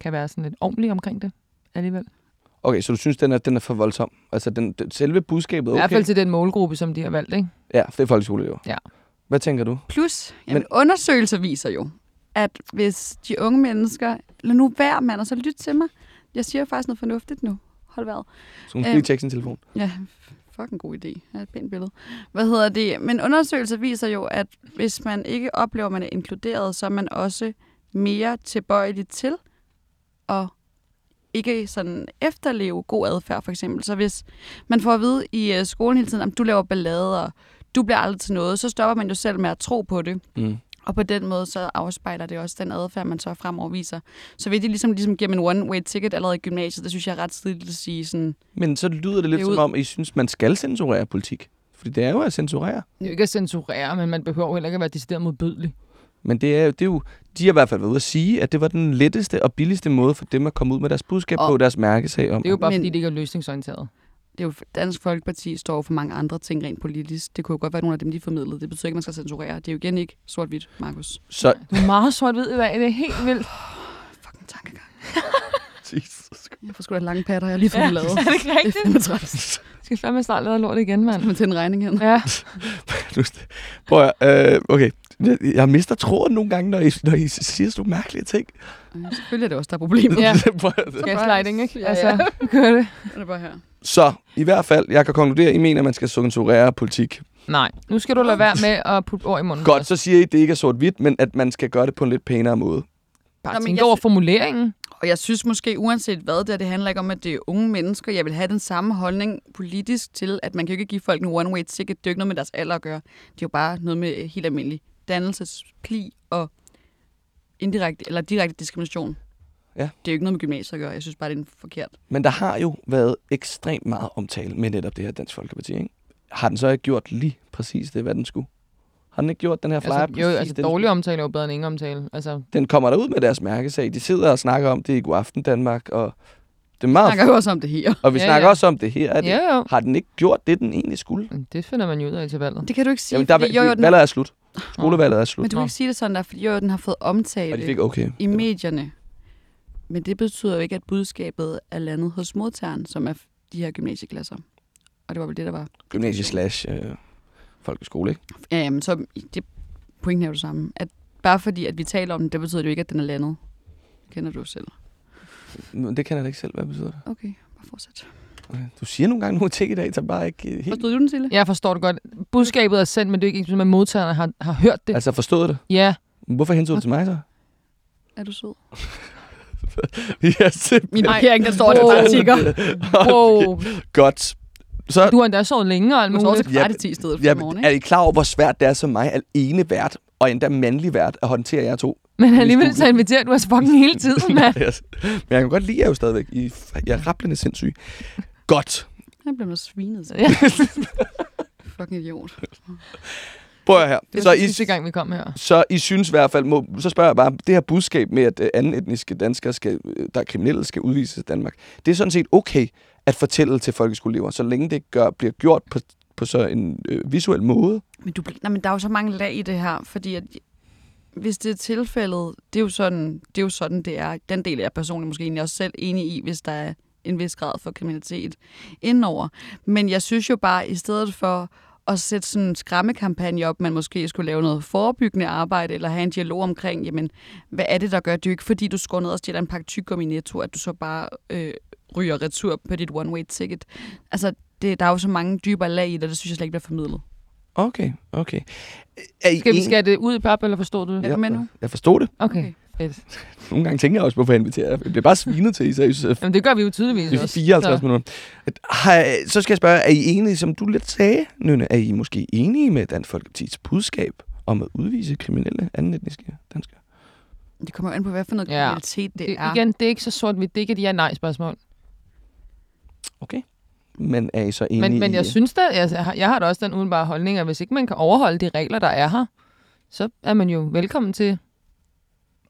kan være sådan lidt ordentlig omkring det alligevel. Okay, så du synes, den er, den er for voldsom? Altså, den, den, selve budskabet er Okay. I hvert fald til den målgruppe, som de har valgt, ikke? Ja, det er folkeskoleelever. Ja. Hvad tænker du? Plus, jamen, Men- Men... undersøgelser viser jo, at hvis de unge mennesker... Lad nu være, mand, og så lyt til mig. Jeg siger faktisk noget fornuftigt nu. Hold vejret. Så hun skal Øhm. lige tjekke sin telefon. Ja, fucking god idé. Ja, et pænt billede. Hvad hedder det? Men undersøgelser viser jo, at hvis man ikke oplever, at man er inkluderet, så er man også mere tilbøjelig til at ikke sådan efterleve god adfærd, for eksempel. Så hvis man får at vide i øh, skolen hele tiden, at du laver ballade, og du bliver aldrig til noget, så stopper man jo selv med at tro på det. Mm. Og på den måde, så afspejler det også den adfærd, man så fremover viser. Så ved de ligesom, ligesom giver man one-way ticket allerede i gymnasiet, det synes jeg er ret tidligt at sige sådan, Men så lyder det lidt Det som om, I synes, man skal censurere politik. Fordi det er jo at censurere. Det er jo ikke at censurere, men man behøver jo heller ikke at være decideret modbydelig. Men det er, jo- det er jo, de har i hvert fald været ude at sige, at det var den letteste og billigste måde for dem at komme ud med deres budskab Og- på deres mærkesag om. Det er jo bare, Men- fordi det ikke er løsningsorienteret. Det er jo, Dansk Folkeparti står for mange andre ting rent politisk. Det kunne jo godt være nogle af dem, de formidlede. Det betyder ikke, at man skal censurere. Det er jo igen ikke sort-hvidt, Markus. Så, Du er meget sort-hvid i dag. Det er helt vildt. (sighs) Fucking tankegang. (laughs) Jesus. Jeg får sgu da lange patter, jeg lige fået Ja, ja, lavet. (laughs) er det ikke rigtigt? Det er fandme træls. Jeg (laughs) skal fandme snart lade lort igen, mand. Man tænde regning hen. Ja, Prøv at, øh, okay. Jeg, jeg mister tråden nogle gange, når I, når I siger sådan nogle mærkelige ting. Ja, Selvfølgelig er det også, der er problemet. Ja. Gaslighting, ikke? Ja, Altså, ja. gør det. Det er bare her. Så, i hvert fald, jeg kan konkludere, at I mener, at man skal censurere politik. Nej, nu skal du lade være med at putte ord i munden. Godt, så siger I, at det ikke er sort-hvidt, men at man skal gøre det på en lidt pænere måde. Bare Nå, tænk over formuleringen. Og jeg synes måske, uanset hvad det er, det handler ikke om, at det er unge mennesker. Jeg vil have den samme holdning politisk til, at man kan jo ikke give folk en one-way ticket. Det er jo ikke noget med deres alder at gøre. Det er jo bare noget med helt almindelig dannelsespli og indirekte eller direkte diskrimination. Ja. Det er jo ikke noget med gymnasiet at gøre. Jeg synes bare, det er forkert. Men der har jo været ekstremt meget omtale med netop det her Dansk Folkeparti, ikke? Har den så ikke gjort lige præcis det, hvad den skulle? Har den ikke gjort den her flyer Altså, jo, altså det, den dårlig omtale er jo bedre end ingen omtale. Altså, Den kommer derud med deres mærkesag. De sidder og snakker om det i Godaften Danmark, og det er meget... Jeg snakker også om det her. Og vi Ja, snakker ja. også om det her. Er det, ja, jo. Har den ikke gjort det, den egentlig skulle? Det finder man jo ud af til valget. Det kan du ikke sige, Jamen, der, fordi, jo, jo, den, valget er slut. Skolevalget er slut. men du kan ikke sige det sådan der, fordi jo, jo, den har fået omtale Og de fik okay. i medierne. Men det betyder jo ikke, at budskabet er landet hos modtageren, som er de her gymnasieklasser. Og det var vel det, der var. Gymnasie slash øh, folkeskole, ikke? Ja, jamen, så det, pointen er jo det samme. At bare fordi, at vi taler om den, det betyder det jo ikke, at den er landet. Det kender du jo selv. Men Det kender jeg da ikke selv, hvad betyder det. Okay, bare fortsæt. Okay. Du siger nogle gange nogle ting i dag, der bare ikke øh, helt... Forstod du den, Sille? Jeg forstår det godt. Budskabet er sendt, men det er ikke sådan, at modtagerne har, har hørt det. Altså forstået det. Ja, Hvorfor hentede du det til mig så? Er du sød? (laughs) (laughs) ja, simpelthen. Min parkering, der står der wow. bare tigger. wow. Godt. Så Du har endda sovet længe og til Ja, kvart i 10 i stedet for ja, morgen, er ikke? I klar over, hvor svært det er som mig, alene vært, og endda mandlig vært, at håndtere jer to? Men alligevel så inviterer du os fucking hele (laughs) tiden, mand. Yes. Men jeg kan godt lide jer jo stadigvæk. I, jeg er rablende sindssyg. Godt. Jeg bliver noget svinet. Ja. (laughs) Fucking idiot. Prøv her. Det Så I, gang, vi kom her. så I synes i hvert fald, må, så spørger jeg bare, det her budskab med, at øh, anden etniske danskere, skal, øh, der er kriminelle, skal udvises af Danmark, det er sådan set okay at fortælle til folkeskoleelever, så længe det gør, bliver gjort på, på så en øh, visuel måde. Men, du, nej, men der er jo så mange lag i det her, fordi at, hvis det er tilfældet, det er, jo sådan, det er jo sådan, det er. Den del er jeg personligt måske egentlig også selv enig i, hvis der er en vis grad for kriminalitet indenover. Men jeg synes jo bare, i stedet for at sætte sådan en skræmmekampagne op, man måske skulle lave noget forebyggende arbejde, eller have en dialog omkring, jamen, hvad er det, der gør det? er ikke, fordi du skår ned og stjæler en pakke tyggegummi i netto, at du så bare øh, ryger retur på dit one-way ticket. Altså, det, der er jo så mange dybere lag i det, og det synes jeg slet ikke bliver formidlet. Okay, okay. Er I Skal vi en- skal det ud i pap, eller forstår du det? Med nu? Jeg forstod det. Okay. Fedt. Nogle gange tænker jeg også, hvorfor jeg inviterer. Jeg bliver bare svinet til, I seriøst. Jamen, det gør vi jo tydeligvis Det er også. 54 Så- minutter. Så skal jeg spørge, er I enige, som du lidt sagde, Nynne, er I måske enige med Dansk Folkeparti's budskab om at udvise kriminelle anden etniske danskere? Det kommer jo an på, hvad for noget Ja. kriminalitet det, Det, er. igen, det er ikke så sort-hvidt. Det er ikke et ja-nej-spørgsmål. Okay. Men er I så enige Men, men i... jeg synes da, jeg, har, jeg har da også den udenbare holdning, at hvis ikke man kan overholde de regler, der er her, så er man jo velkommen til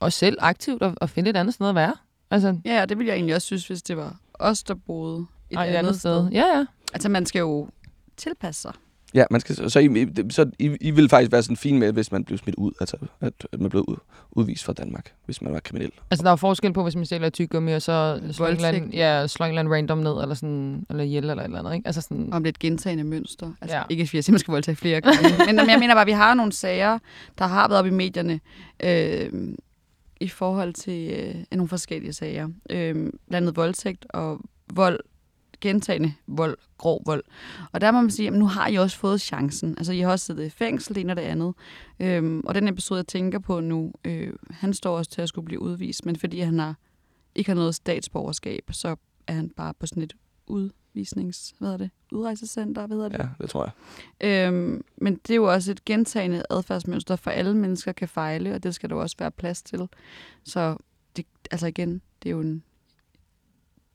os selv aktivt at, at finde et andet sted at være. Altså, Ja, og det ville jeg egentlig også synes, hvis det var os, der boede et, ej, andet, sted. Ja, ja. Altså, man skal jo tilpasse sig. Ja, man skal, så, I, så I, I vil faktisk være sådan fin med, hvis man blev smidt ud, altså at, at man blev ud, udvist fra Danmark, hvis man var kriminel. Altså, der er forskel på, hvis man stjæler tyggegummi, og så slår en, anden, ja, slår en eller anden random ned, eller, sådan, eller ihjel, eller et eller andet, ikke? Altså sådan, Om det er et gentagende mønster. Altså, Ja. ikke at jeg siger, at man skal voldtage flere gange. men men jeg mener bare, at vi har nogle sager, der har været op i medierne, øh, i forhold til øh, nogle forskellige sager. Øh, blandt andet voldtægt og vold, gentagende vold, grov vold. Og der må man sige, at nu har I også fået chancen. Altså, I har også siddet i fængsel, det ene og det andet. Øhm, og den episode, jeg tænker på nu, øh, han står også til at skulle blive udvist, men fordi han har, ikke har noget statsborgerskab, så er han bare på sådan et udvisnings... Hvad hedder det? Udrejsecenter? Hvad hedder det? Ja, det tror jeg. Øhm, men det er jo også et gentagende adfærdsmønster, for alle mennesker kan fejle, og det skal der jo også være plads til. Så det, altså igen, det er jo en...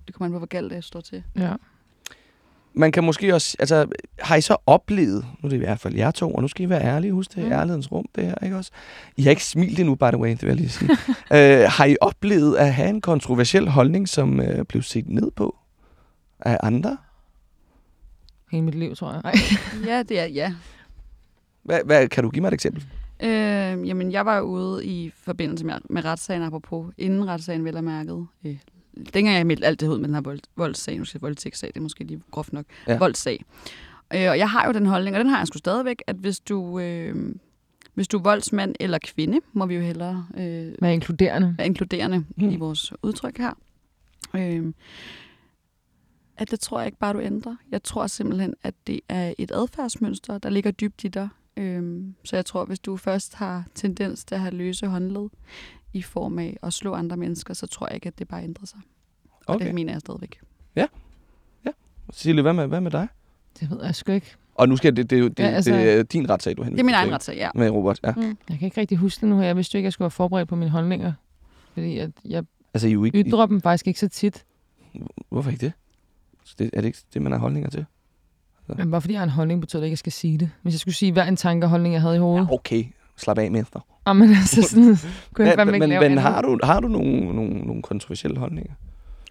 Det kommer an på, hvor galt det står til. ja. Man kan måske også, altså, har I så oplevet, nu er det i hvert fald jer to, og nu skal I være ærlige, husk det er Mm. ærlighedens rum, det her, ikke også? I har ikke smilt endnu, by the way, det vil jeg lige sige. (laughs) øh, har I oplevet at have en kontroversiel holdning, som øh, blev set ned på af andre? Hele mit liv, tror jeg. (laughs) Ej. Ja, det er ja. Hvad, hvad, kan du give mig et eksempel? Øh, jamen, jeg var jo ude i forbindelse med, med retssagen, apropos, inden retssagen vel er mærket. Øh, dengang jeg meldte alt det ud med den her vold, voldssag, nu skal jeg voldtægtssag, det er måske lige groft nok, Ja. voldssag. Øh, og jeg har jo den holdning, og den har jeg sgu stadigvæk, at hvis du, øh, hvis du er voldsmand eller kvinde, må vi jo hellere øh, Være inkluderende. være inkluderende mm. i vores udtryk her. Øh, at det tror jeg ikke bare, du ændrer. Jeg tror simpelthen, at det er et adfærdsmønster, der ligger dybt i dig. Øhm, så jeg tror, hvis du først har tendens til at have løse håndled i form af at slå andre mennesker, så tror jeg ikke, at det bare ændrer sig. Og Okay. det mener jeg stadigvæk. Silje, hvad med, hvad med dig? Det ved jeg sgu ikke. Og nu skal det, det, er det, Ja, ja, altså- det er din retssag, du henviser Det er min egen retssag, ja. Med Robert, ja. Mm. Jeg kan ikke rigtig huske det nu her. Jeg vidste ikke, at jeg skulle være forberedt på mine holdninger. Fordi at jeg Altså, I jo ikke... ytrer dem faktisk ikke så tit. I, hvorfor ikke det? Så det? Er det ikke det, man har holdninger til? Men bare fordi jeg har en holdning, betyder det ikke, at jeg skal sige det. Hvis jeg skulle sige hver en tanke og holdning, jeg havde i hovedet. Ja, okay. Slap af, mester. Ja. men altså (laughs) sådan, kunne jeg Men, ikke men, men har du, har du nogle, nogle, nogle kontroversielle holdninger?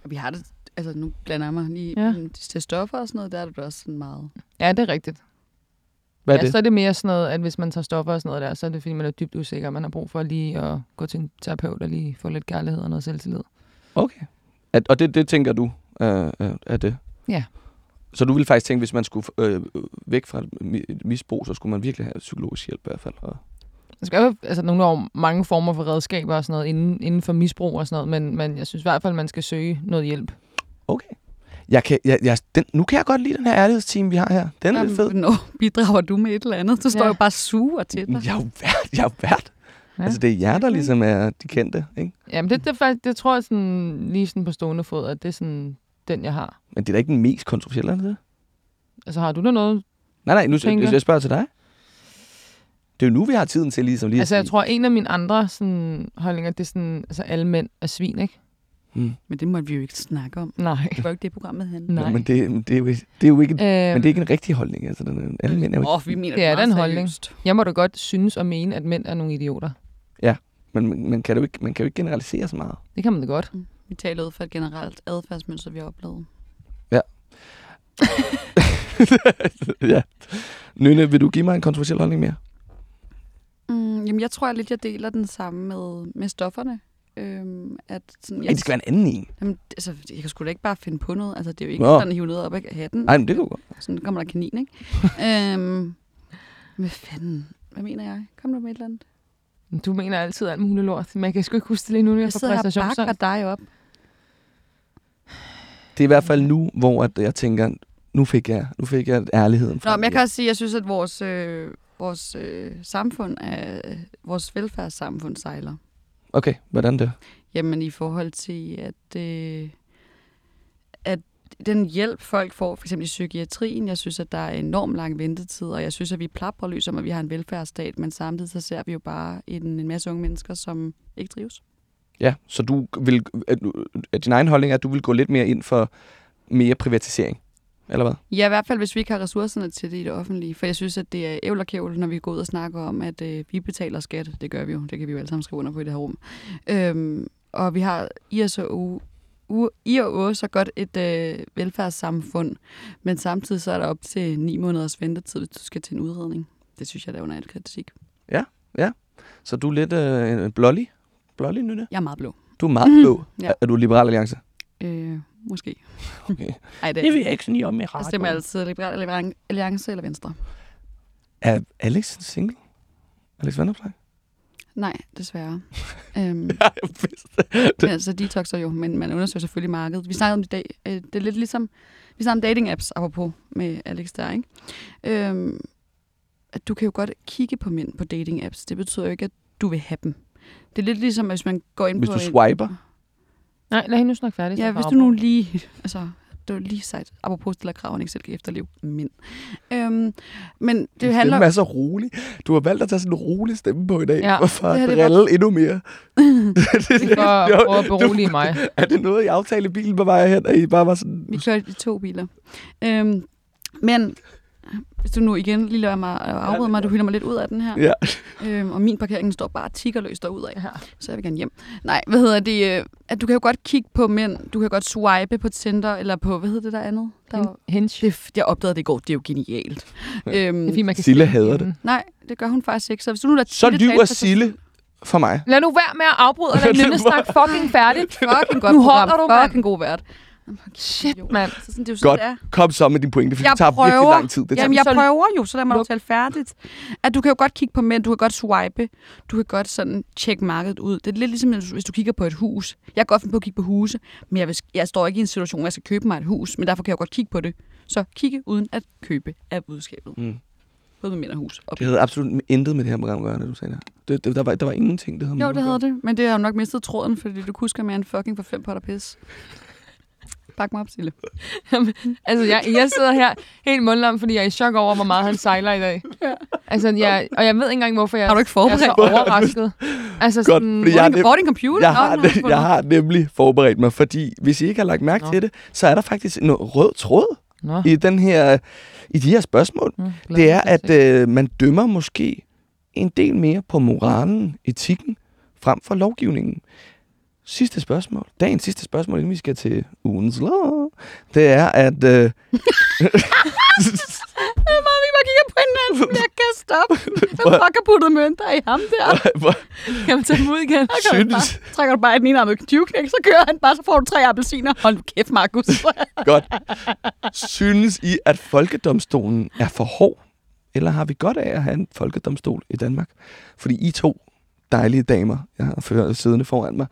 Og vi har det, altså nu blander jeg mig lige Ja. ja. til stoffer og sådan noget, der er det også sådan meget. Ja, det er rigtigt. Hvad er ja, det? så er det mere sådan noget, at hvis man tager stoffer og sådan noget der, så er det fordi, man er dybt usikker, og man har brug for lige at gå til en terapeut og lige få lidt kærlighed og noget selvtillid. Okay. At, og det, det tænker du øh, øh, er det? Ja. Så du vil faktisk tænke, hvis man skulle øh, væk fra misbrug, så skulle man virkelig have psykologisk hjælp i hvert fald? Og... Der skal jo altså, nogle år mange former for redskaber og sådan noget inden, inden for misbrug og sådan noget, men, men jeg synes i hvert fald, man skal søge noget hjælp. Okay. Jeg kan, jeg, jeg, den, nu kan jeg godt lide den her ærlighedsteam, vi har her. Den er lidt fed. Nå, bidrager du med et eller andet? Du står Ja. jo bare suger til dig. Jeg er jo vært. Jeg er vært. Ja. Altså, det er jer, der ligesom er de kendte, ikke? Jamen, det, det, er faktisk, det tror jeg sådan, lige sådan på stående fod, at det er sådan den, jeg har. Men det er da ikke den mest kontroversielle, er det? Altså, har du da noget? Nej, nej, nu Tænker. jeg, spørger til dig. Det er jo nu, vi har tiden til ligesom lige Altså, jeg tror, en af mine andre sådan, holdninger, det er sådan, altså, alle mænd er svin, ikke? Hmm. Men det måtte vi jo ikke snakke om. Nej. Det var jo ikke det, programmet handlede Nej. Nå, men det, det, er jo, ikke- det er jo ikke, Øhm, men det er ikke en rigtig holdning. Altså, den, alle mænd er jo Åh, oh, vi mener Det er da meget en holdning. seriøst. Jeg må da godt synes og mene, at mænd er nogle idioter. Men man, man, kan jo ikke, man kan jo ikke generalisere så meget. Det kan man da godt. Vi taler ud fra et generelt adfærdsmønster, vi har oplevet. (laughs) ja. Nynne, vil du give mig en kontroversiel holdning mere? Mm, jamen, jeg tror jeg lidt, jeg deler den samme med, med stofferne. Øhm, at sådan, Ja. Det skal være en anden en. Jamen, altså, jeg kan sgu da ikke bare finde på noget. Altså, det er jo ikke Nå. sådan at hive noget op af hatten. Nej, men det kunne godt. Sådan kommer der kanin, ikke? (laughs) øhm, hvad fanden? Hvad mener jeg? Kom du med et eller andet? Du mener altid alt muligt lort. Men jeg kan sgu ikke huske det lige nu, når jeg Jeg får sidder her og bakker præstationssang. dig op. Det er i hvert fald nu, hvor at jeg tænker, nu fik jeg, nu fik jeg ærligheden Nå, frem. men jeg kan også sige, at jeg synes, at vores, øh, vores øh, samfund, er, vores velfærdssamfund sejler. Okay, hvordan det? Jamen i forhold til, at, øh, at den hjælp, folk får, for eksempel i psykiatrien, jeg synes, at der er enormt lang ventetid, og jeg synes, at vi plapper løs om, at vi har en velfærdsstat, men samtidig så ser vi jo bare en, en masse unge mennesker, som ikke trives. Ja, så du vil, at, din egen holdning er, at du vil gå lidt mere ind for mere privatisering, eller hvad? Ja, i hvert fald, hvis vi ikke har ressourcerne til det i det offentlige. For jeg synes, at det er ævlerkævl, når vi går ud og snakker om, at øh, vi betaler skat. Det gør vi jo. Det kan vi jo alle sammen skrive under på i det her rum. Øhm, og vi har i og så u, u, i og å så godt et øh, velfærdssamfund, men samtidig så er der op til ni måneders ventetid, hvis du skal til en udredning. Det synes jeg, der er under et kritik. Så du er lidt øh, blålig? Blålig, Nynne? Jeg er meget blå. Du er meget blå. Ja. Er, er du liberal alliance? Øh, måske. (laughs) Okay. Ej, det, Det ved jeg ikke sådan i om i jeg radio. stemmer altid Liberal Allian- Alliance eller Venstre. Er Alex single? Alex Vanderpleje? Nej, desværre. (laughs) øhm, (laughs) Ja, jeg vidste det. Men altså detoxer jo, men man undersøger selvfølgelig markedet. Vi snakkede om det i dag. øh, Det er lidt ligesom, vi snakkede om dating apps, apropos med Alex der, ikke? Øhm, at du kan jo godt kigge på mænd på dating apps. Det betyder jo ikke, at du vil have dem. Det er lidt ligesom, hvis man går ind Hvis på... du en- swiper? Nej, lad hende nu snakke færdig. så Ja, hvis du nu lige... Altså, det var lige sejt. Apropos stiller krav, ikke selv kan efterleve mænd. Øhm, men det Din handler... stemme er så rolig. Du har valgt at tage sådan en rolig stemme på i dag, Ja. ja. for Det her, at det var- drille endnu mere. (laughs) Det er for at prøve at berolige mig. Er det noget, I aftalte i bilen på vej hen, at I bare var sådan... Vi kørte i to biler. Øhm, men hvis du nu igen lige lader mig at afbryde mig, du hylder mig lidt ud af den her. Ja. Øhm, og min parkering står bare tiggerløs derud af. Ja. Så jeg vil gerne hjem. Nej, hvad hedder det? øh, At du kan jo godt kigge på mænd. Du kan godt swipe på Tinder, eller på, hvad hedder det der andet? Der var, Hinge. det, jeg opdagede det i går. Det er jo genialt. øhm, Det er man kan Sille hader hende. nej, det gør hun faktisk ikke. Så hvis du nu lader Så lyver Sille for mig. Lad nu være med at afbryde, og (laughs) lad Nynne snakke fucking færdigt. Fucking godt Nu program. holder du, mand. Fucking god vært. Shit, mand. Så sådan, det er jo Godt. sådan, det er. Kom så med din pointe, for Jeg det tager virkelig prøver. lang tid. Det Jamen, jeg Så- prøver jo, så lad mig tale færdigt. At du kan jo godt kigge på mænd, du kan godt swipe, du kan godt sådan tjekke markedet ud. Det er lidt ligesom, hvis du kigger på et hus. Jeg kan godt finde på at kigge på huse, men jeg, vil, jeg står ikke i en situation, hvor jeg skal købe mig et hus, men derfor kan jeg godt kigge på det. Så kigge uden at købe er budskabet. Mm. Både med mænd og hus. Og Det havde absolut intet med det her program at gøre, når du sagde det. det, det der, var, der var ingenting, det havde jo, det havde det, men det har jo nok mistet tråden, fordi du husker mere end fucking for fem potter pis. Bak mig op, Sille. (laughs) Altså, jeg, jeg sidder her helt mundlam, fordi jeg er i chok over, hvor meget han sejler i dag. Altså, jeg, og jeg ved ikke engang, hvorfor jeg Har du ikke er forberedt så overrasket. Altså, Godt, sådan, fordi jeg- Hvor er din computer? Jeg har, Nå, du jeg har nemlig forberedt mig, fordi hvis I ikke har lagt mærke Nå. til det, så er der faktisk en rød tråd Nå, i, den her, i de her spørgsmål. mm, Det er, at øh, man dømmer måske en del mere på moralen, etikken, frem for lovgivningen. Sidste spørgsmål, dagens sidste spørgsmål, inden vi skal til ugens lov, det er, at... Øh, (laughs) Det er meget, vi bare kigger på hinanden, men jeg kan stoppe. Hvem fuck har puttet mønter i ham der? kan man tage dem ud igen? Så (laughs) synes, bare, trækker du bare et enarmet tyvknæk, så kører han bare, så får du tre appelsiner. Hold nu kæft, Markus. (laughs) godt, synes I, at folkedomstolen er for hård? Eller har vi godt af at have en folkedomstol i Danmark? Fordi I to dejlige damer, jeg har siddende foran mig,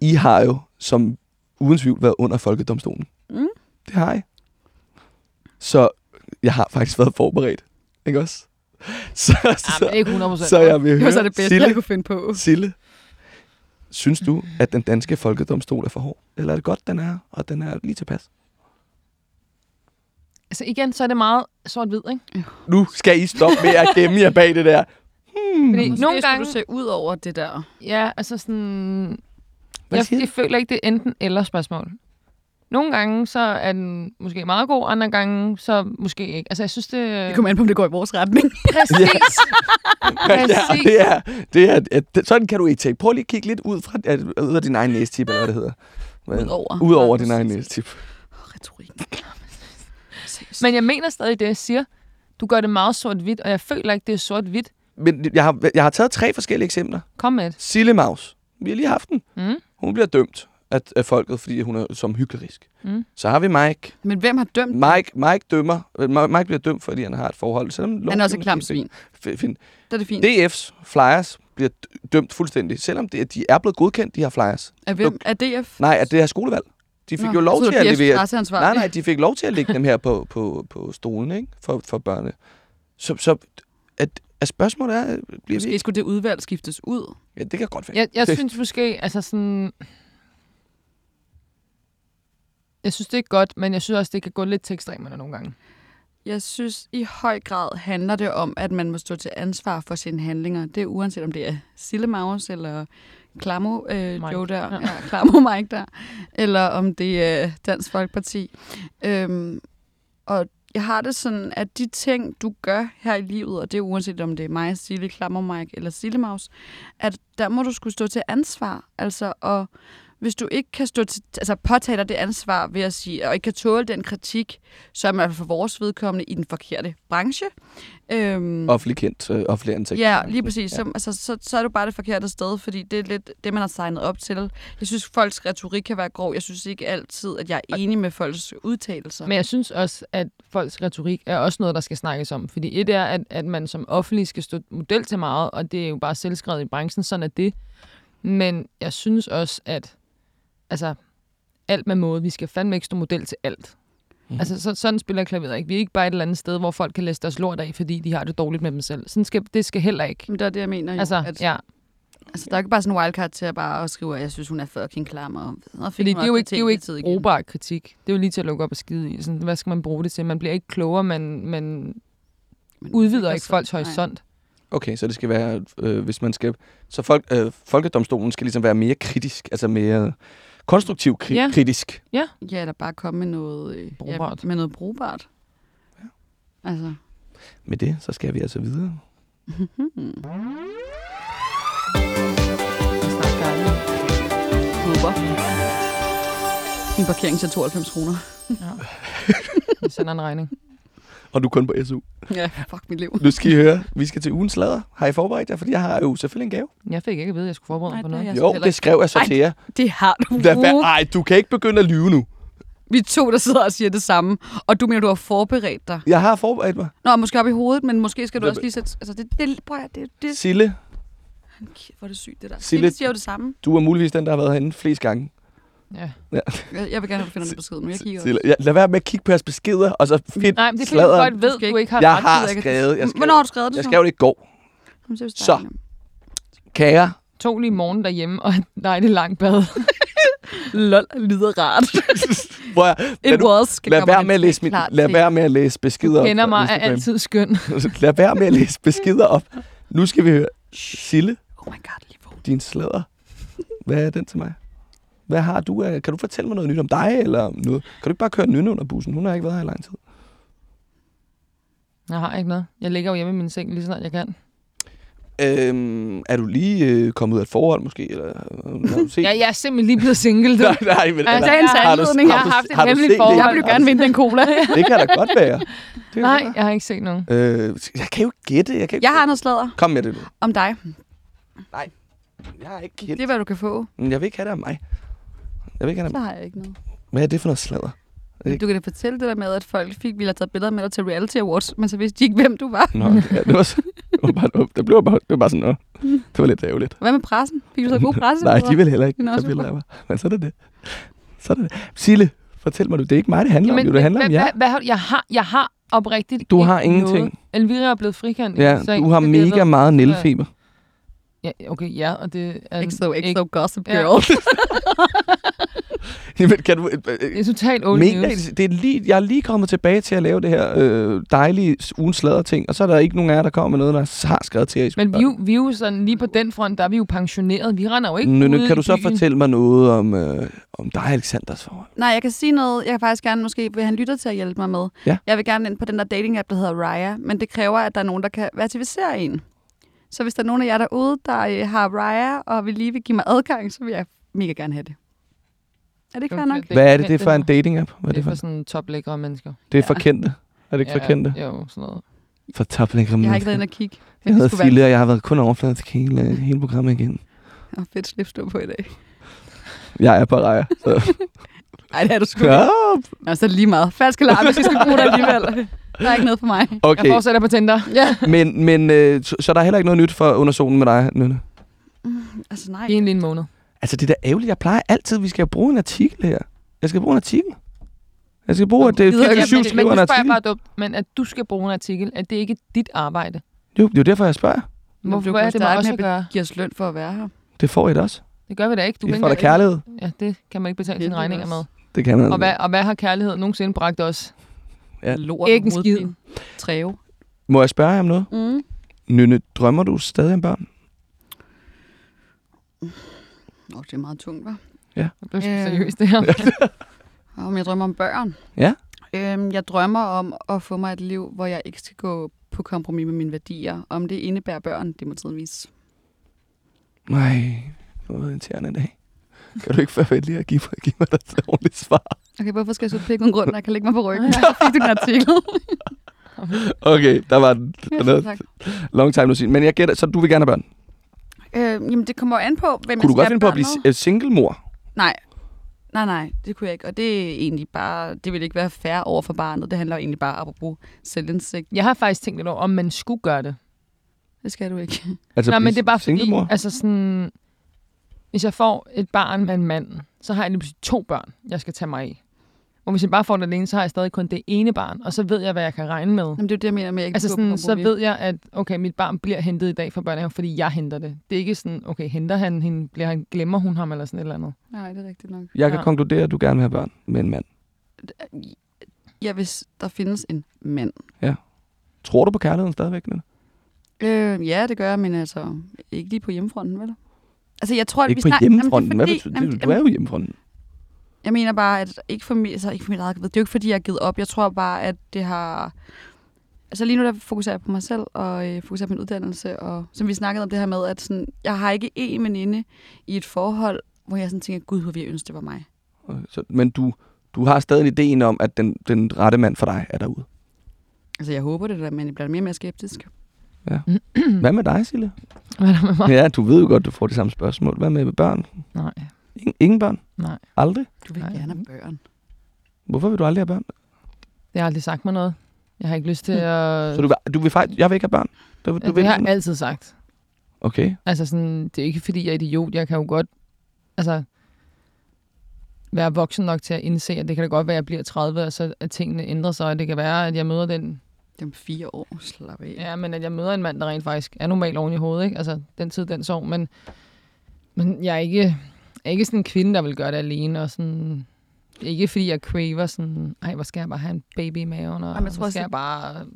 I har jo som uden tvivl været under folkedomstolen. Mm. Det har I. Så jeg har faktisk været forberedt. Ikke også? (laughs) Så, Ja, så, ikke 100 procent. så jeg vil Det var høre, så det bedste, Sille, jeg kunne finde på. Sille, synes du, at den danske folkedomstol er for hård? Eller er det godt, den er, og den er lige tilpas? Altså igen, så er det meget sort-hvid, ikke? Nu skal I stoppe med at gemme jer bag det der. Hmm. Fordi nogle skulle gange, du se ud over det der. ja, altså sådan, Hvad jeg, siger jeg føler ikke, det er enten eller spørgsmål. Nogle gange, så er den måske meget god, andre gange, så måske ikke. Altså, jeg synes, det... Det kommer an på, om det går i vores retning. (laughs) (laughs) Præcis. ja, Præcis. det er, det er, at, det- sådan kan du ikke tage. Prøv lige at kigge lidt ud, fra, at, ud af din egen næstip, eller hvad det hedder. Udover. Ud over Ja, din egen næstip. Retorik. Seriøst. Men jeg mener stadig det, jeg siger. Du gør det meget sort-hvidt, og jeg føler ikke, det er sort-hvidt. Men jeg har, jeg har taget tre forskellige eksempler. Kom med det. Sille Maus. Vi har lige haft den. Mm. Hun bliver dømt af, af folket, fordi hun er som hyklerisk. Mm. Så har vi Mike. Men hvem har dømt? Mike, Mike dømmer. Mi- Mike bliver dømt, fordi han har et forhold. Selvom Han er også et lovgivningen- klam svin. Fint. Det er det fint. DF's flyers bliver dømt fuldstændig. Selvom det, de er blevet godkendt, de her flyers. Er, hvem? er DF? Nej, at det er skolevalg. De fik Nå, jo lov til at levere... Nej, nej, de fik lov til at lægge (laughs) dem her på, på, på stolen, ikke? For, for børne. Så, så at Er spørgsmålet er, bliver vi Måske skulle det udvalg skiftes ud. Ja, det kan godt være. Jeg, jeg synes måske, altså sådan... Jeg synes, det er godt, men jeg synes også, det kan gå lidt til ekstremerne nogle gange. Jeg synes i høj grad handler det om, at man må stå til ansvar for sine handlinger. Det er uanset om det er Sille Maus eller Klamo øh, Mike. Joe der, ja. ja, Klamo Mike der, eller om det er Dansk Folkeparti. Øhm, og jeg har det sådan, at de ting, du gør her i livet, og det er uanset om det er mig, Sille, Klammermike eller Sillemaus, at der må du skulle stå til ansvar. Altså, og hvis du ikke kan stå til, altså påtage dig det ansvar ved at sige, og ikke kan tåle den kritik, så er man for vores vedkommende i den forkerte branche. Øhm, Offentlig kendt, øh, offentlig ansigt. Ja, lige præcis. Ja. Så, altså, så, så er du bare det forkerte sted, fordi det er lidt det, man har signet op til. Jeg synes, folks retorik kan være grov. Jeg synes ikke altid, at jeg er enig med folks udtalelser. Men jeg synes også, at folks retorik er også noget, der skal snakkes om. Fordi et er, at, at man som offentlig skal stå model til meget, og det er jo bare selvskrevet i branchen, sådan er det. Men jeg synes også, at altså, alt med måde, vi skal fandme ikke stå model til alt. Mm. Altså, så, sådan spiller klaveret ikke. Vi er ikke bare et eller andet sted, hvor folk kan læse deres lort af, fordi de har det dårligt med dem selv. Sådan skal, det skal heller ikke. Men det er det, jeg mener. Jo, Altså, at, ja. altså, der er ikke bare sådan en wildcard til at bare at skrive, at jeg synes, hun er fucking klam. Og, og Fordi det er jo ikke, det er jo ikke brugbar kritik. Det er jo lige til at lukke op og skide i. Sådan, hvad skal man bruge det til? Man bliver ikke klogere, man, man Men udvider er ikke folks nej. horisont. Okay, så det skal være, øh, hvis man skal... Så folk, øh, Folkedomstolen skal ligesom være mere kritisk, altså mere konstruktiv kri- Ja. kritisk. Ja, eller bare komme med noget, øh, Brugbart. Ja, med noget brugbart. Ja. Altså, Med det, så skal vi altså videre. håber. Min parkering til 92 kroner. Ja. Vi sender en regning. Og du er kun på SU. Ja, fuck mit liv. Nu skal I høre, vi skal til ugens slader. Har I forberedt jer? Fordi jeg har jo selvfølgelig en gave. Jeg fik ikke at vide, at jeg skulle forberede mig på noget. Jo, det skrev jeg så Ej. til jer. Det har du. Lad være. Ej, du kan ikke begynde at lyve nu. Vi to, der sidder og siger det samme. Og du mener, du har forberedt dig. Jeg har forberedt mig. Nå, måske op i hovedet, men måske skal du Hvad- også lige sætte... Altså, det, det, prøv at, det, det, Sille, Kæft, hvor er det sygt, det der. Sille- Sille siger jo det samme. du er muligvis den, der har været herinde flest gange. Ja. Jeg, jeg vil gerne have, at du finder den besked, men jeg kigger Sille, ja, lad være med at kigge på jeres beskeder, og så find Nej, men det er fordi, du godt ved, Du ikke har Jeg har gider ikke. skrevet, jeg skrev, Hvornår har du skrevet det jeg så? skrev det i går. Så. Kære, tog lige morgen derhjemme, og nej, det er langt bad. (laughs) Lol, lyder rart. (laughs) hvor jeg, lad, It du, was. skal lad, komme være en med at læse, min, lad være med at læse beskeder kender op på mig, er altid skøn. (laughs) Lad være med at læse beskeder op. Nu skal vi høre. Sille, Oh my god, lige din sladder. Hvad er den til mig? Hvad har du? Kan du fortælle mig noget nyt om dig, eller noget? Kan du ikke bare køre Nynne under bussen? Hun har ikke været her i lang tid. Jeg har ikke noget. Jeg ligger jo hjemme i min seng lige så snart jeg kan. Øhm, er du lige øh, kommet ud af et forhold, måske? Eller, øh, har du set? Ja, jeg er simpelthen lige blevet single. Du. (laughs) nej, nej, men, Altså, eller, jeg, har du- jeg har har du- haft et har du hemmeligt set det? forhold. Jeg vil gerne vinde den cola. (laughs) det kan da godt være. Det Nej, godt jeg har ikke set nogen. være. Øh, jeg kan jo ikke gætte. Jeg, kan ikke... Jeg har noget sladder Kom med det nu. om dig. Jeg har ikke Det gætte. er, hvad du kan få. Men Jeg vil ikke have det af mig. Jeg vil det Så har jeg ikke noget. Hvad er det for noget sladder? Du kan da fortælle det der med, at folk fik, ville have taget billeder med dig til Reality Awards, men så vidste de ikke, hvem du var. Nå, ja, det var, så, det var bare, det blev bare, det var bare sådan, Nå, (laughs) det var lidt ærgerligt. Hvad med pressen? Fik du så god (laughs) presse? Nej, de vil heller ikke tage billeder af mig. Men så er det det. Så er det det. Sille, fortæl mig du, det er ikke mig, det handler om. Jo, det handler om hvad, jer. hvad, hvad, jeg, har, jeg har oprigtigt Du har ingenting. Noget. Elvira er blevet frikendt. i Ja, du har er mega meget nælfeber. Ja, okay, ja, og det er... Så, ikke gossip Ja. girl. (laughs) Jamen, kan du, øh, Det er totalt old Mener, news. Det er lige, jeg er lige kommet tilbage til at lave det her øh, dejlige ugen sladder ting, og så er der ikke nogen af jer, der kommer med noget, der har skrevet til jer. Men vi, er jo- vi er jo sådan, lige på den front, der er vi jo pensioneret. Vi render jo ikke Nynne, ude kan du så byen. fortælle mig noget om, øh, om dig Alexanders forhold? Nej, jeg kan sige noget. Jeg kan faktisk gerne måske vil han lytter til at hjælpe mig med. Ja. Jeg vil gerne ind på den der dating-app, der hedder Raya, men det kræver, at der er nogen, der kan verificere en. Så hvis der er nogen af jer derude, der øh, har Raya, og vil lige vil give mig adgang, så vil jeg mega gerne have det. Er det ikke fair Okay, nok? det Hvad er det, det er for en dating-app? Hvad er Det det er for? for sådan toplækre mennesker. Det er for Ja. kendte. Er det ikke for kendte? Jo, sådan noget. For toplængere Jeg har ikke været inde og kigge. Jeg hedder Fille, og jeg har været kun overfladisk hele, hele programmet igen. oh, fedt slipstå på i dag. Jeg er på rejer. Så. (laughs) Nej, det er du sgu Ja, ikke. Nå, så er det lige meget. Falsk alarm, hvis vi skal bruge det alligevel. Der er ikke noget for mig. Jeg okay. fortsætter på Tinder. Ja. Men, men øh, så, så der er heller ikke noget nyt for under solen med dig, Nynne? Altså nej. I en lille måned. Altså, det er da ærgerligt. Jeg plejer altid, at vi skal bruge en artikel her. Jeg skal bruge en artikel. Jeg skal bruge, at det er gider ikke. 24 men, men skriver en jeg artikel. bare dumt, men at du skal bruge en artikel, at det ikke er dit arbejde. Jo, det er jo derfor, jeg spørger. Men Hvorfor er det med starte os med at gøre? Giv os løn for at være her. Det får I da også. Det gør vi da ikke. Du I får da kærlighed. Ja, det kan man ikke betale sine er regninger også. med. Det kan man. Og hvad, og hvad har kærlighed nogensinde bragt os? Ja. Lort Ikke en og skid. Træve. Må jeg spørge jer om noget? Mm. Nynne, drømmer du stadig om børn? Åh, det er meget tungt, hva'? Det blev Øh. seriøst, det her. (laughs) Om jeg drømmer om børn? Ja. Øhm, jeg drømmer om at få mig et liv, hvor jeg ikke skal gå på kompromis med mine værdier. Om det indebærer børn, det må tiden vise. Nej, det var irriterende i dag. Kan du ikke være venlig at give mig, give mig et ordentligt svar? Okay, hvorfor skal jeg så pikke en grund, når jeg kan lægge mig på ryggen? (laughs) Så fik du en artikel. (laughs) Okay, der var den. Ja, Den long time no see. Men jeg gætter, så du vil gerne have børn. Øh, jamen, det kommer an på, hvem Kunne du godt finde på at blive med. s- single mor? Nej. Nej, nej, det kunne jeg ikke. Og det er egentlig bare, det vil ikke være fair over for barnet. Det handler egentlig bare om at bruge selvindsigt. Jeg har faktisk tænkt lidt over, om man skulle gøre det. Det skal du ikke. (laughs) Altså Nej, men det er bare single fordi, mor? altså sådan, hvis jeg får et barn med en mand, så har jeg lige pludselig to børn, jeg skal tage mig af. Og hvis jeg bare får det alene, så har jeg stadig kun det ene barn, og så ved jeg, hvad jeg kan regne med. Jamen, det er jo det, jeg mener med, at jeg ikke Altså sådan, så ved jeg, at okay, mit barn bliver hentet i dag fra børnehaven, fordi jeg henter det. Det er ikke sådan, okay, henter han hende, bliver han, glemmer hun ham eller sådan et eller andet. Nej, det er rigtigt nok. Jeg kan Ja. konkludere, at du gerne vil have børn med en mand. Ja, hvis der findes en mand. Tror du på kærligheden stadigvæk? Nynne? Øh, ja, det gør jeg, men altså ikke lige på hjemmefronten, vel? Altså, jeg tror, at Ikke vi på snak- hjemmefronten. Jamen, Hvad det er betyder fordi- det? Du er jo hjemmefronten. Jeg mener bare, at ikke for, mit, altså ikke for mit eget ved. Det er jo ikke, fordi jeg har givet op. Jeg tror bare, at det har... Altså lige nu der fokuserer jeg på mig selv, og øh, fokuserer på min uddannelse, og som vi snakkede om det her med, at sådan, jeg har ikke én veninde i et forhold, hvor jeg sådan tænker, gud, hvor vi ønske, det var mig. Okay, Så, men du, du har stadig ideen om, at den, den rette mand for dig er derude. Altså jeg håber det der, men jeg bliver mere og mere skeptisk. (clears throat) Hvad med dig, Sille? Hvad er der med mig? Ja, du ved jo godt, du får de samme spørgsmål. Hvad med børn? Nej, Ingen, ingen børn? nej. Aldrig? Du vil Nej. gerne have børn. Hvorfor vil du aldrig have børn? Det har aldrig sagt mig noget. Jeg har ikke lyst til at... Så du, vil- du vil faktisk... Jeg vil ikke have børn? Du, du Ja, vil det har jeg altid sagt. Okay. Altså sådan, det er ikke fordi, jeg er idiot. Jeg kan jo godt altså, være voksen nok til at indse, at det kan da godt være, at jeg bliver 30, og så at tingene ændrer sig, og det kan være, at jeg møder den, Det om fire år. Slap af. ja, men at jeg møder en mand, der rent faktisk er normal oven i hovedet, ikke? Altså, den tid, den sov, men, men jeg er ikke, jeg ikke sådan en kvinde, der vil gøre det alene, og sådan, ikke fordi jeg craver sådan, ej, hvor skal jeg bare have en baby i maven, og Jamen, jeg tror hvor skal jeg det- bare...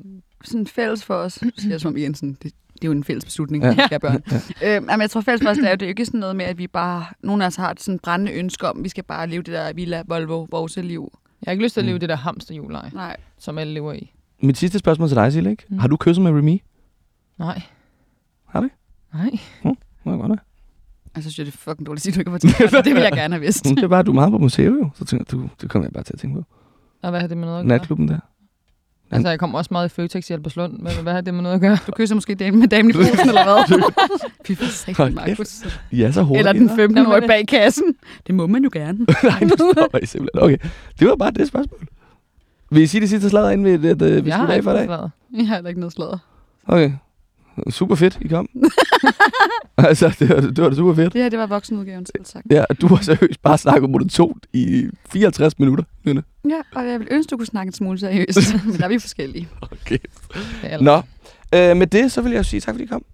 Sådan fælles for os, (clears throat) siger jeg som sådan, det, det er jo en fælles beslutning, Ja. ja. have børn. Øh, men jeg tror fælles for os, det er jo, det er jo ikke sådan noget med, at vi bare, nogle af os har et sådan brændende ønske om, at vi skal bare leve det der Villa, Volvo, vores liv. Jeg har ikke lyst til at leve Mm. det der hamsterhjulej, Nej. som alle lever i. Mit sidste spørgsmål til dig, Sille, ikke? Mm. Har du kysset med Remy? Nej. Har du? Nej. Må jeg godt Altså, synes jeg, det er fucking dårligt at sige, du ikke har fortalt mig. Det vil jeg gerne have vidst. Det er bare, at du er meget på museet jo. Så tænker jeg, du, det kommer jeg bare til at tænke på. Og hvad har det med noget at gøre? Natklubben der. Altså, jeg kommer også meget i Føtex i Alberslund, men hvad har det med noget at gøre? Du kysser måske damen med damen i posen, eller hvad? (laughs) Fy for satan. Markus. Ja, så hurtigt. Eller den hva'? 15-årige bag kassen. Det må man jo gerne. (laughs) Nej, nu stopper I simpelthen. Okay, det var bare det spørgsmål. Vil I sige det sidste sladder, inden vi, det, det, vi slutter af ikke for i dag? Jeg har heller ikke noget sladder. Okay. Super fedt, I kom. (laughs) altså, det var, det var da super fedt. Det her, det var voksenudgaven, selv sagt. Ja, du har seriøst bare snakket monotont i 54 minutter, Nynne. Ja, og jeg vil ønske, du kunne snakke en smule seriøst. (laughs) Men der er vi forskellige. Okay. Nå, øh, med det, så vil jeg sige tak, fordi I kom.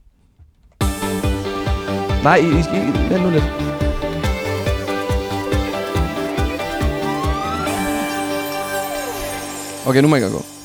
Nej, I, I, I vent nu lidt. Okay, nu må jeg gå.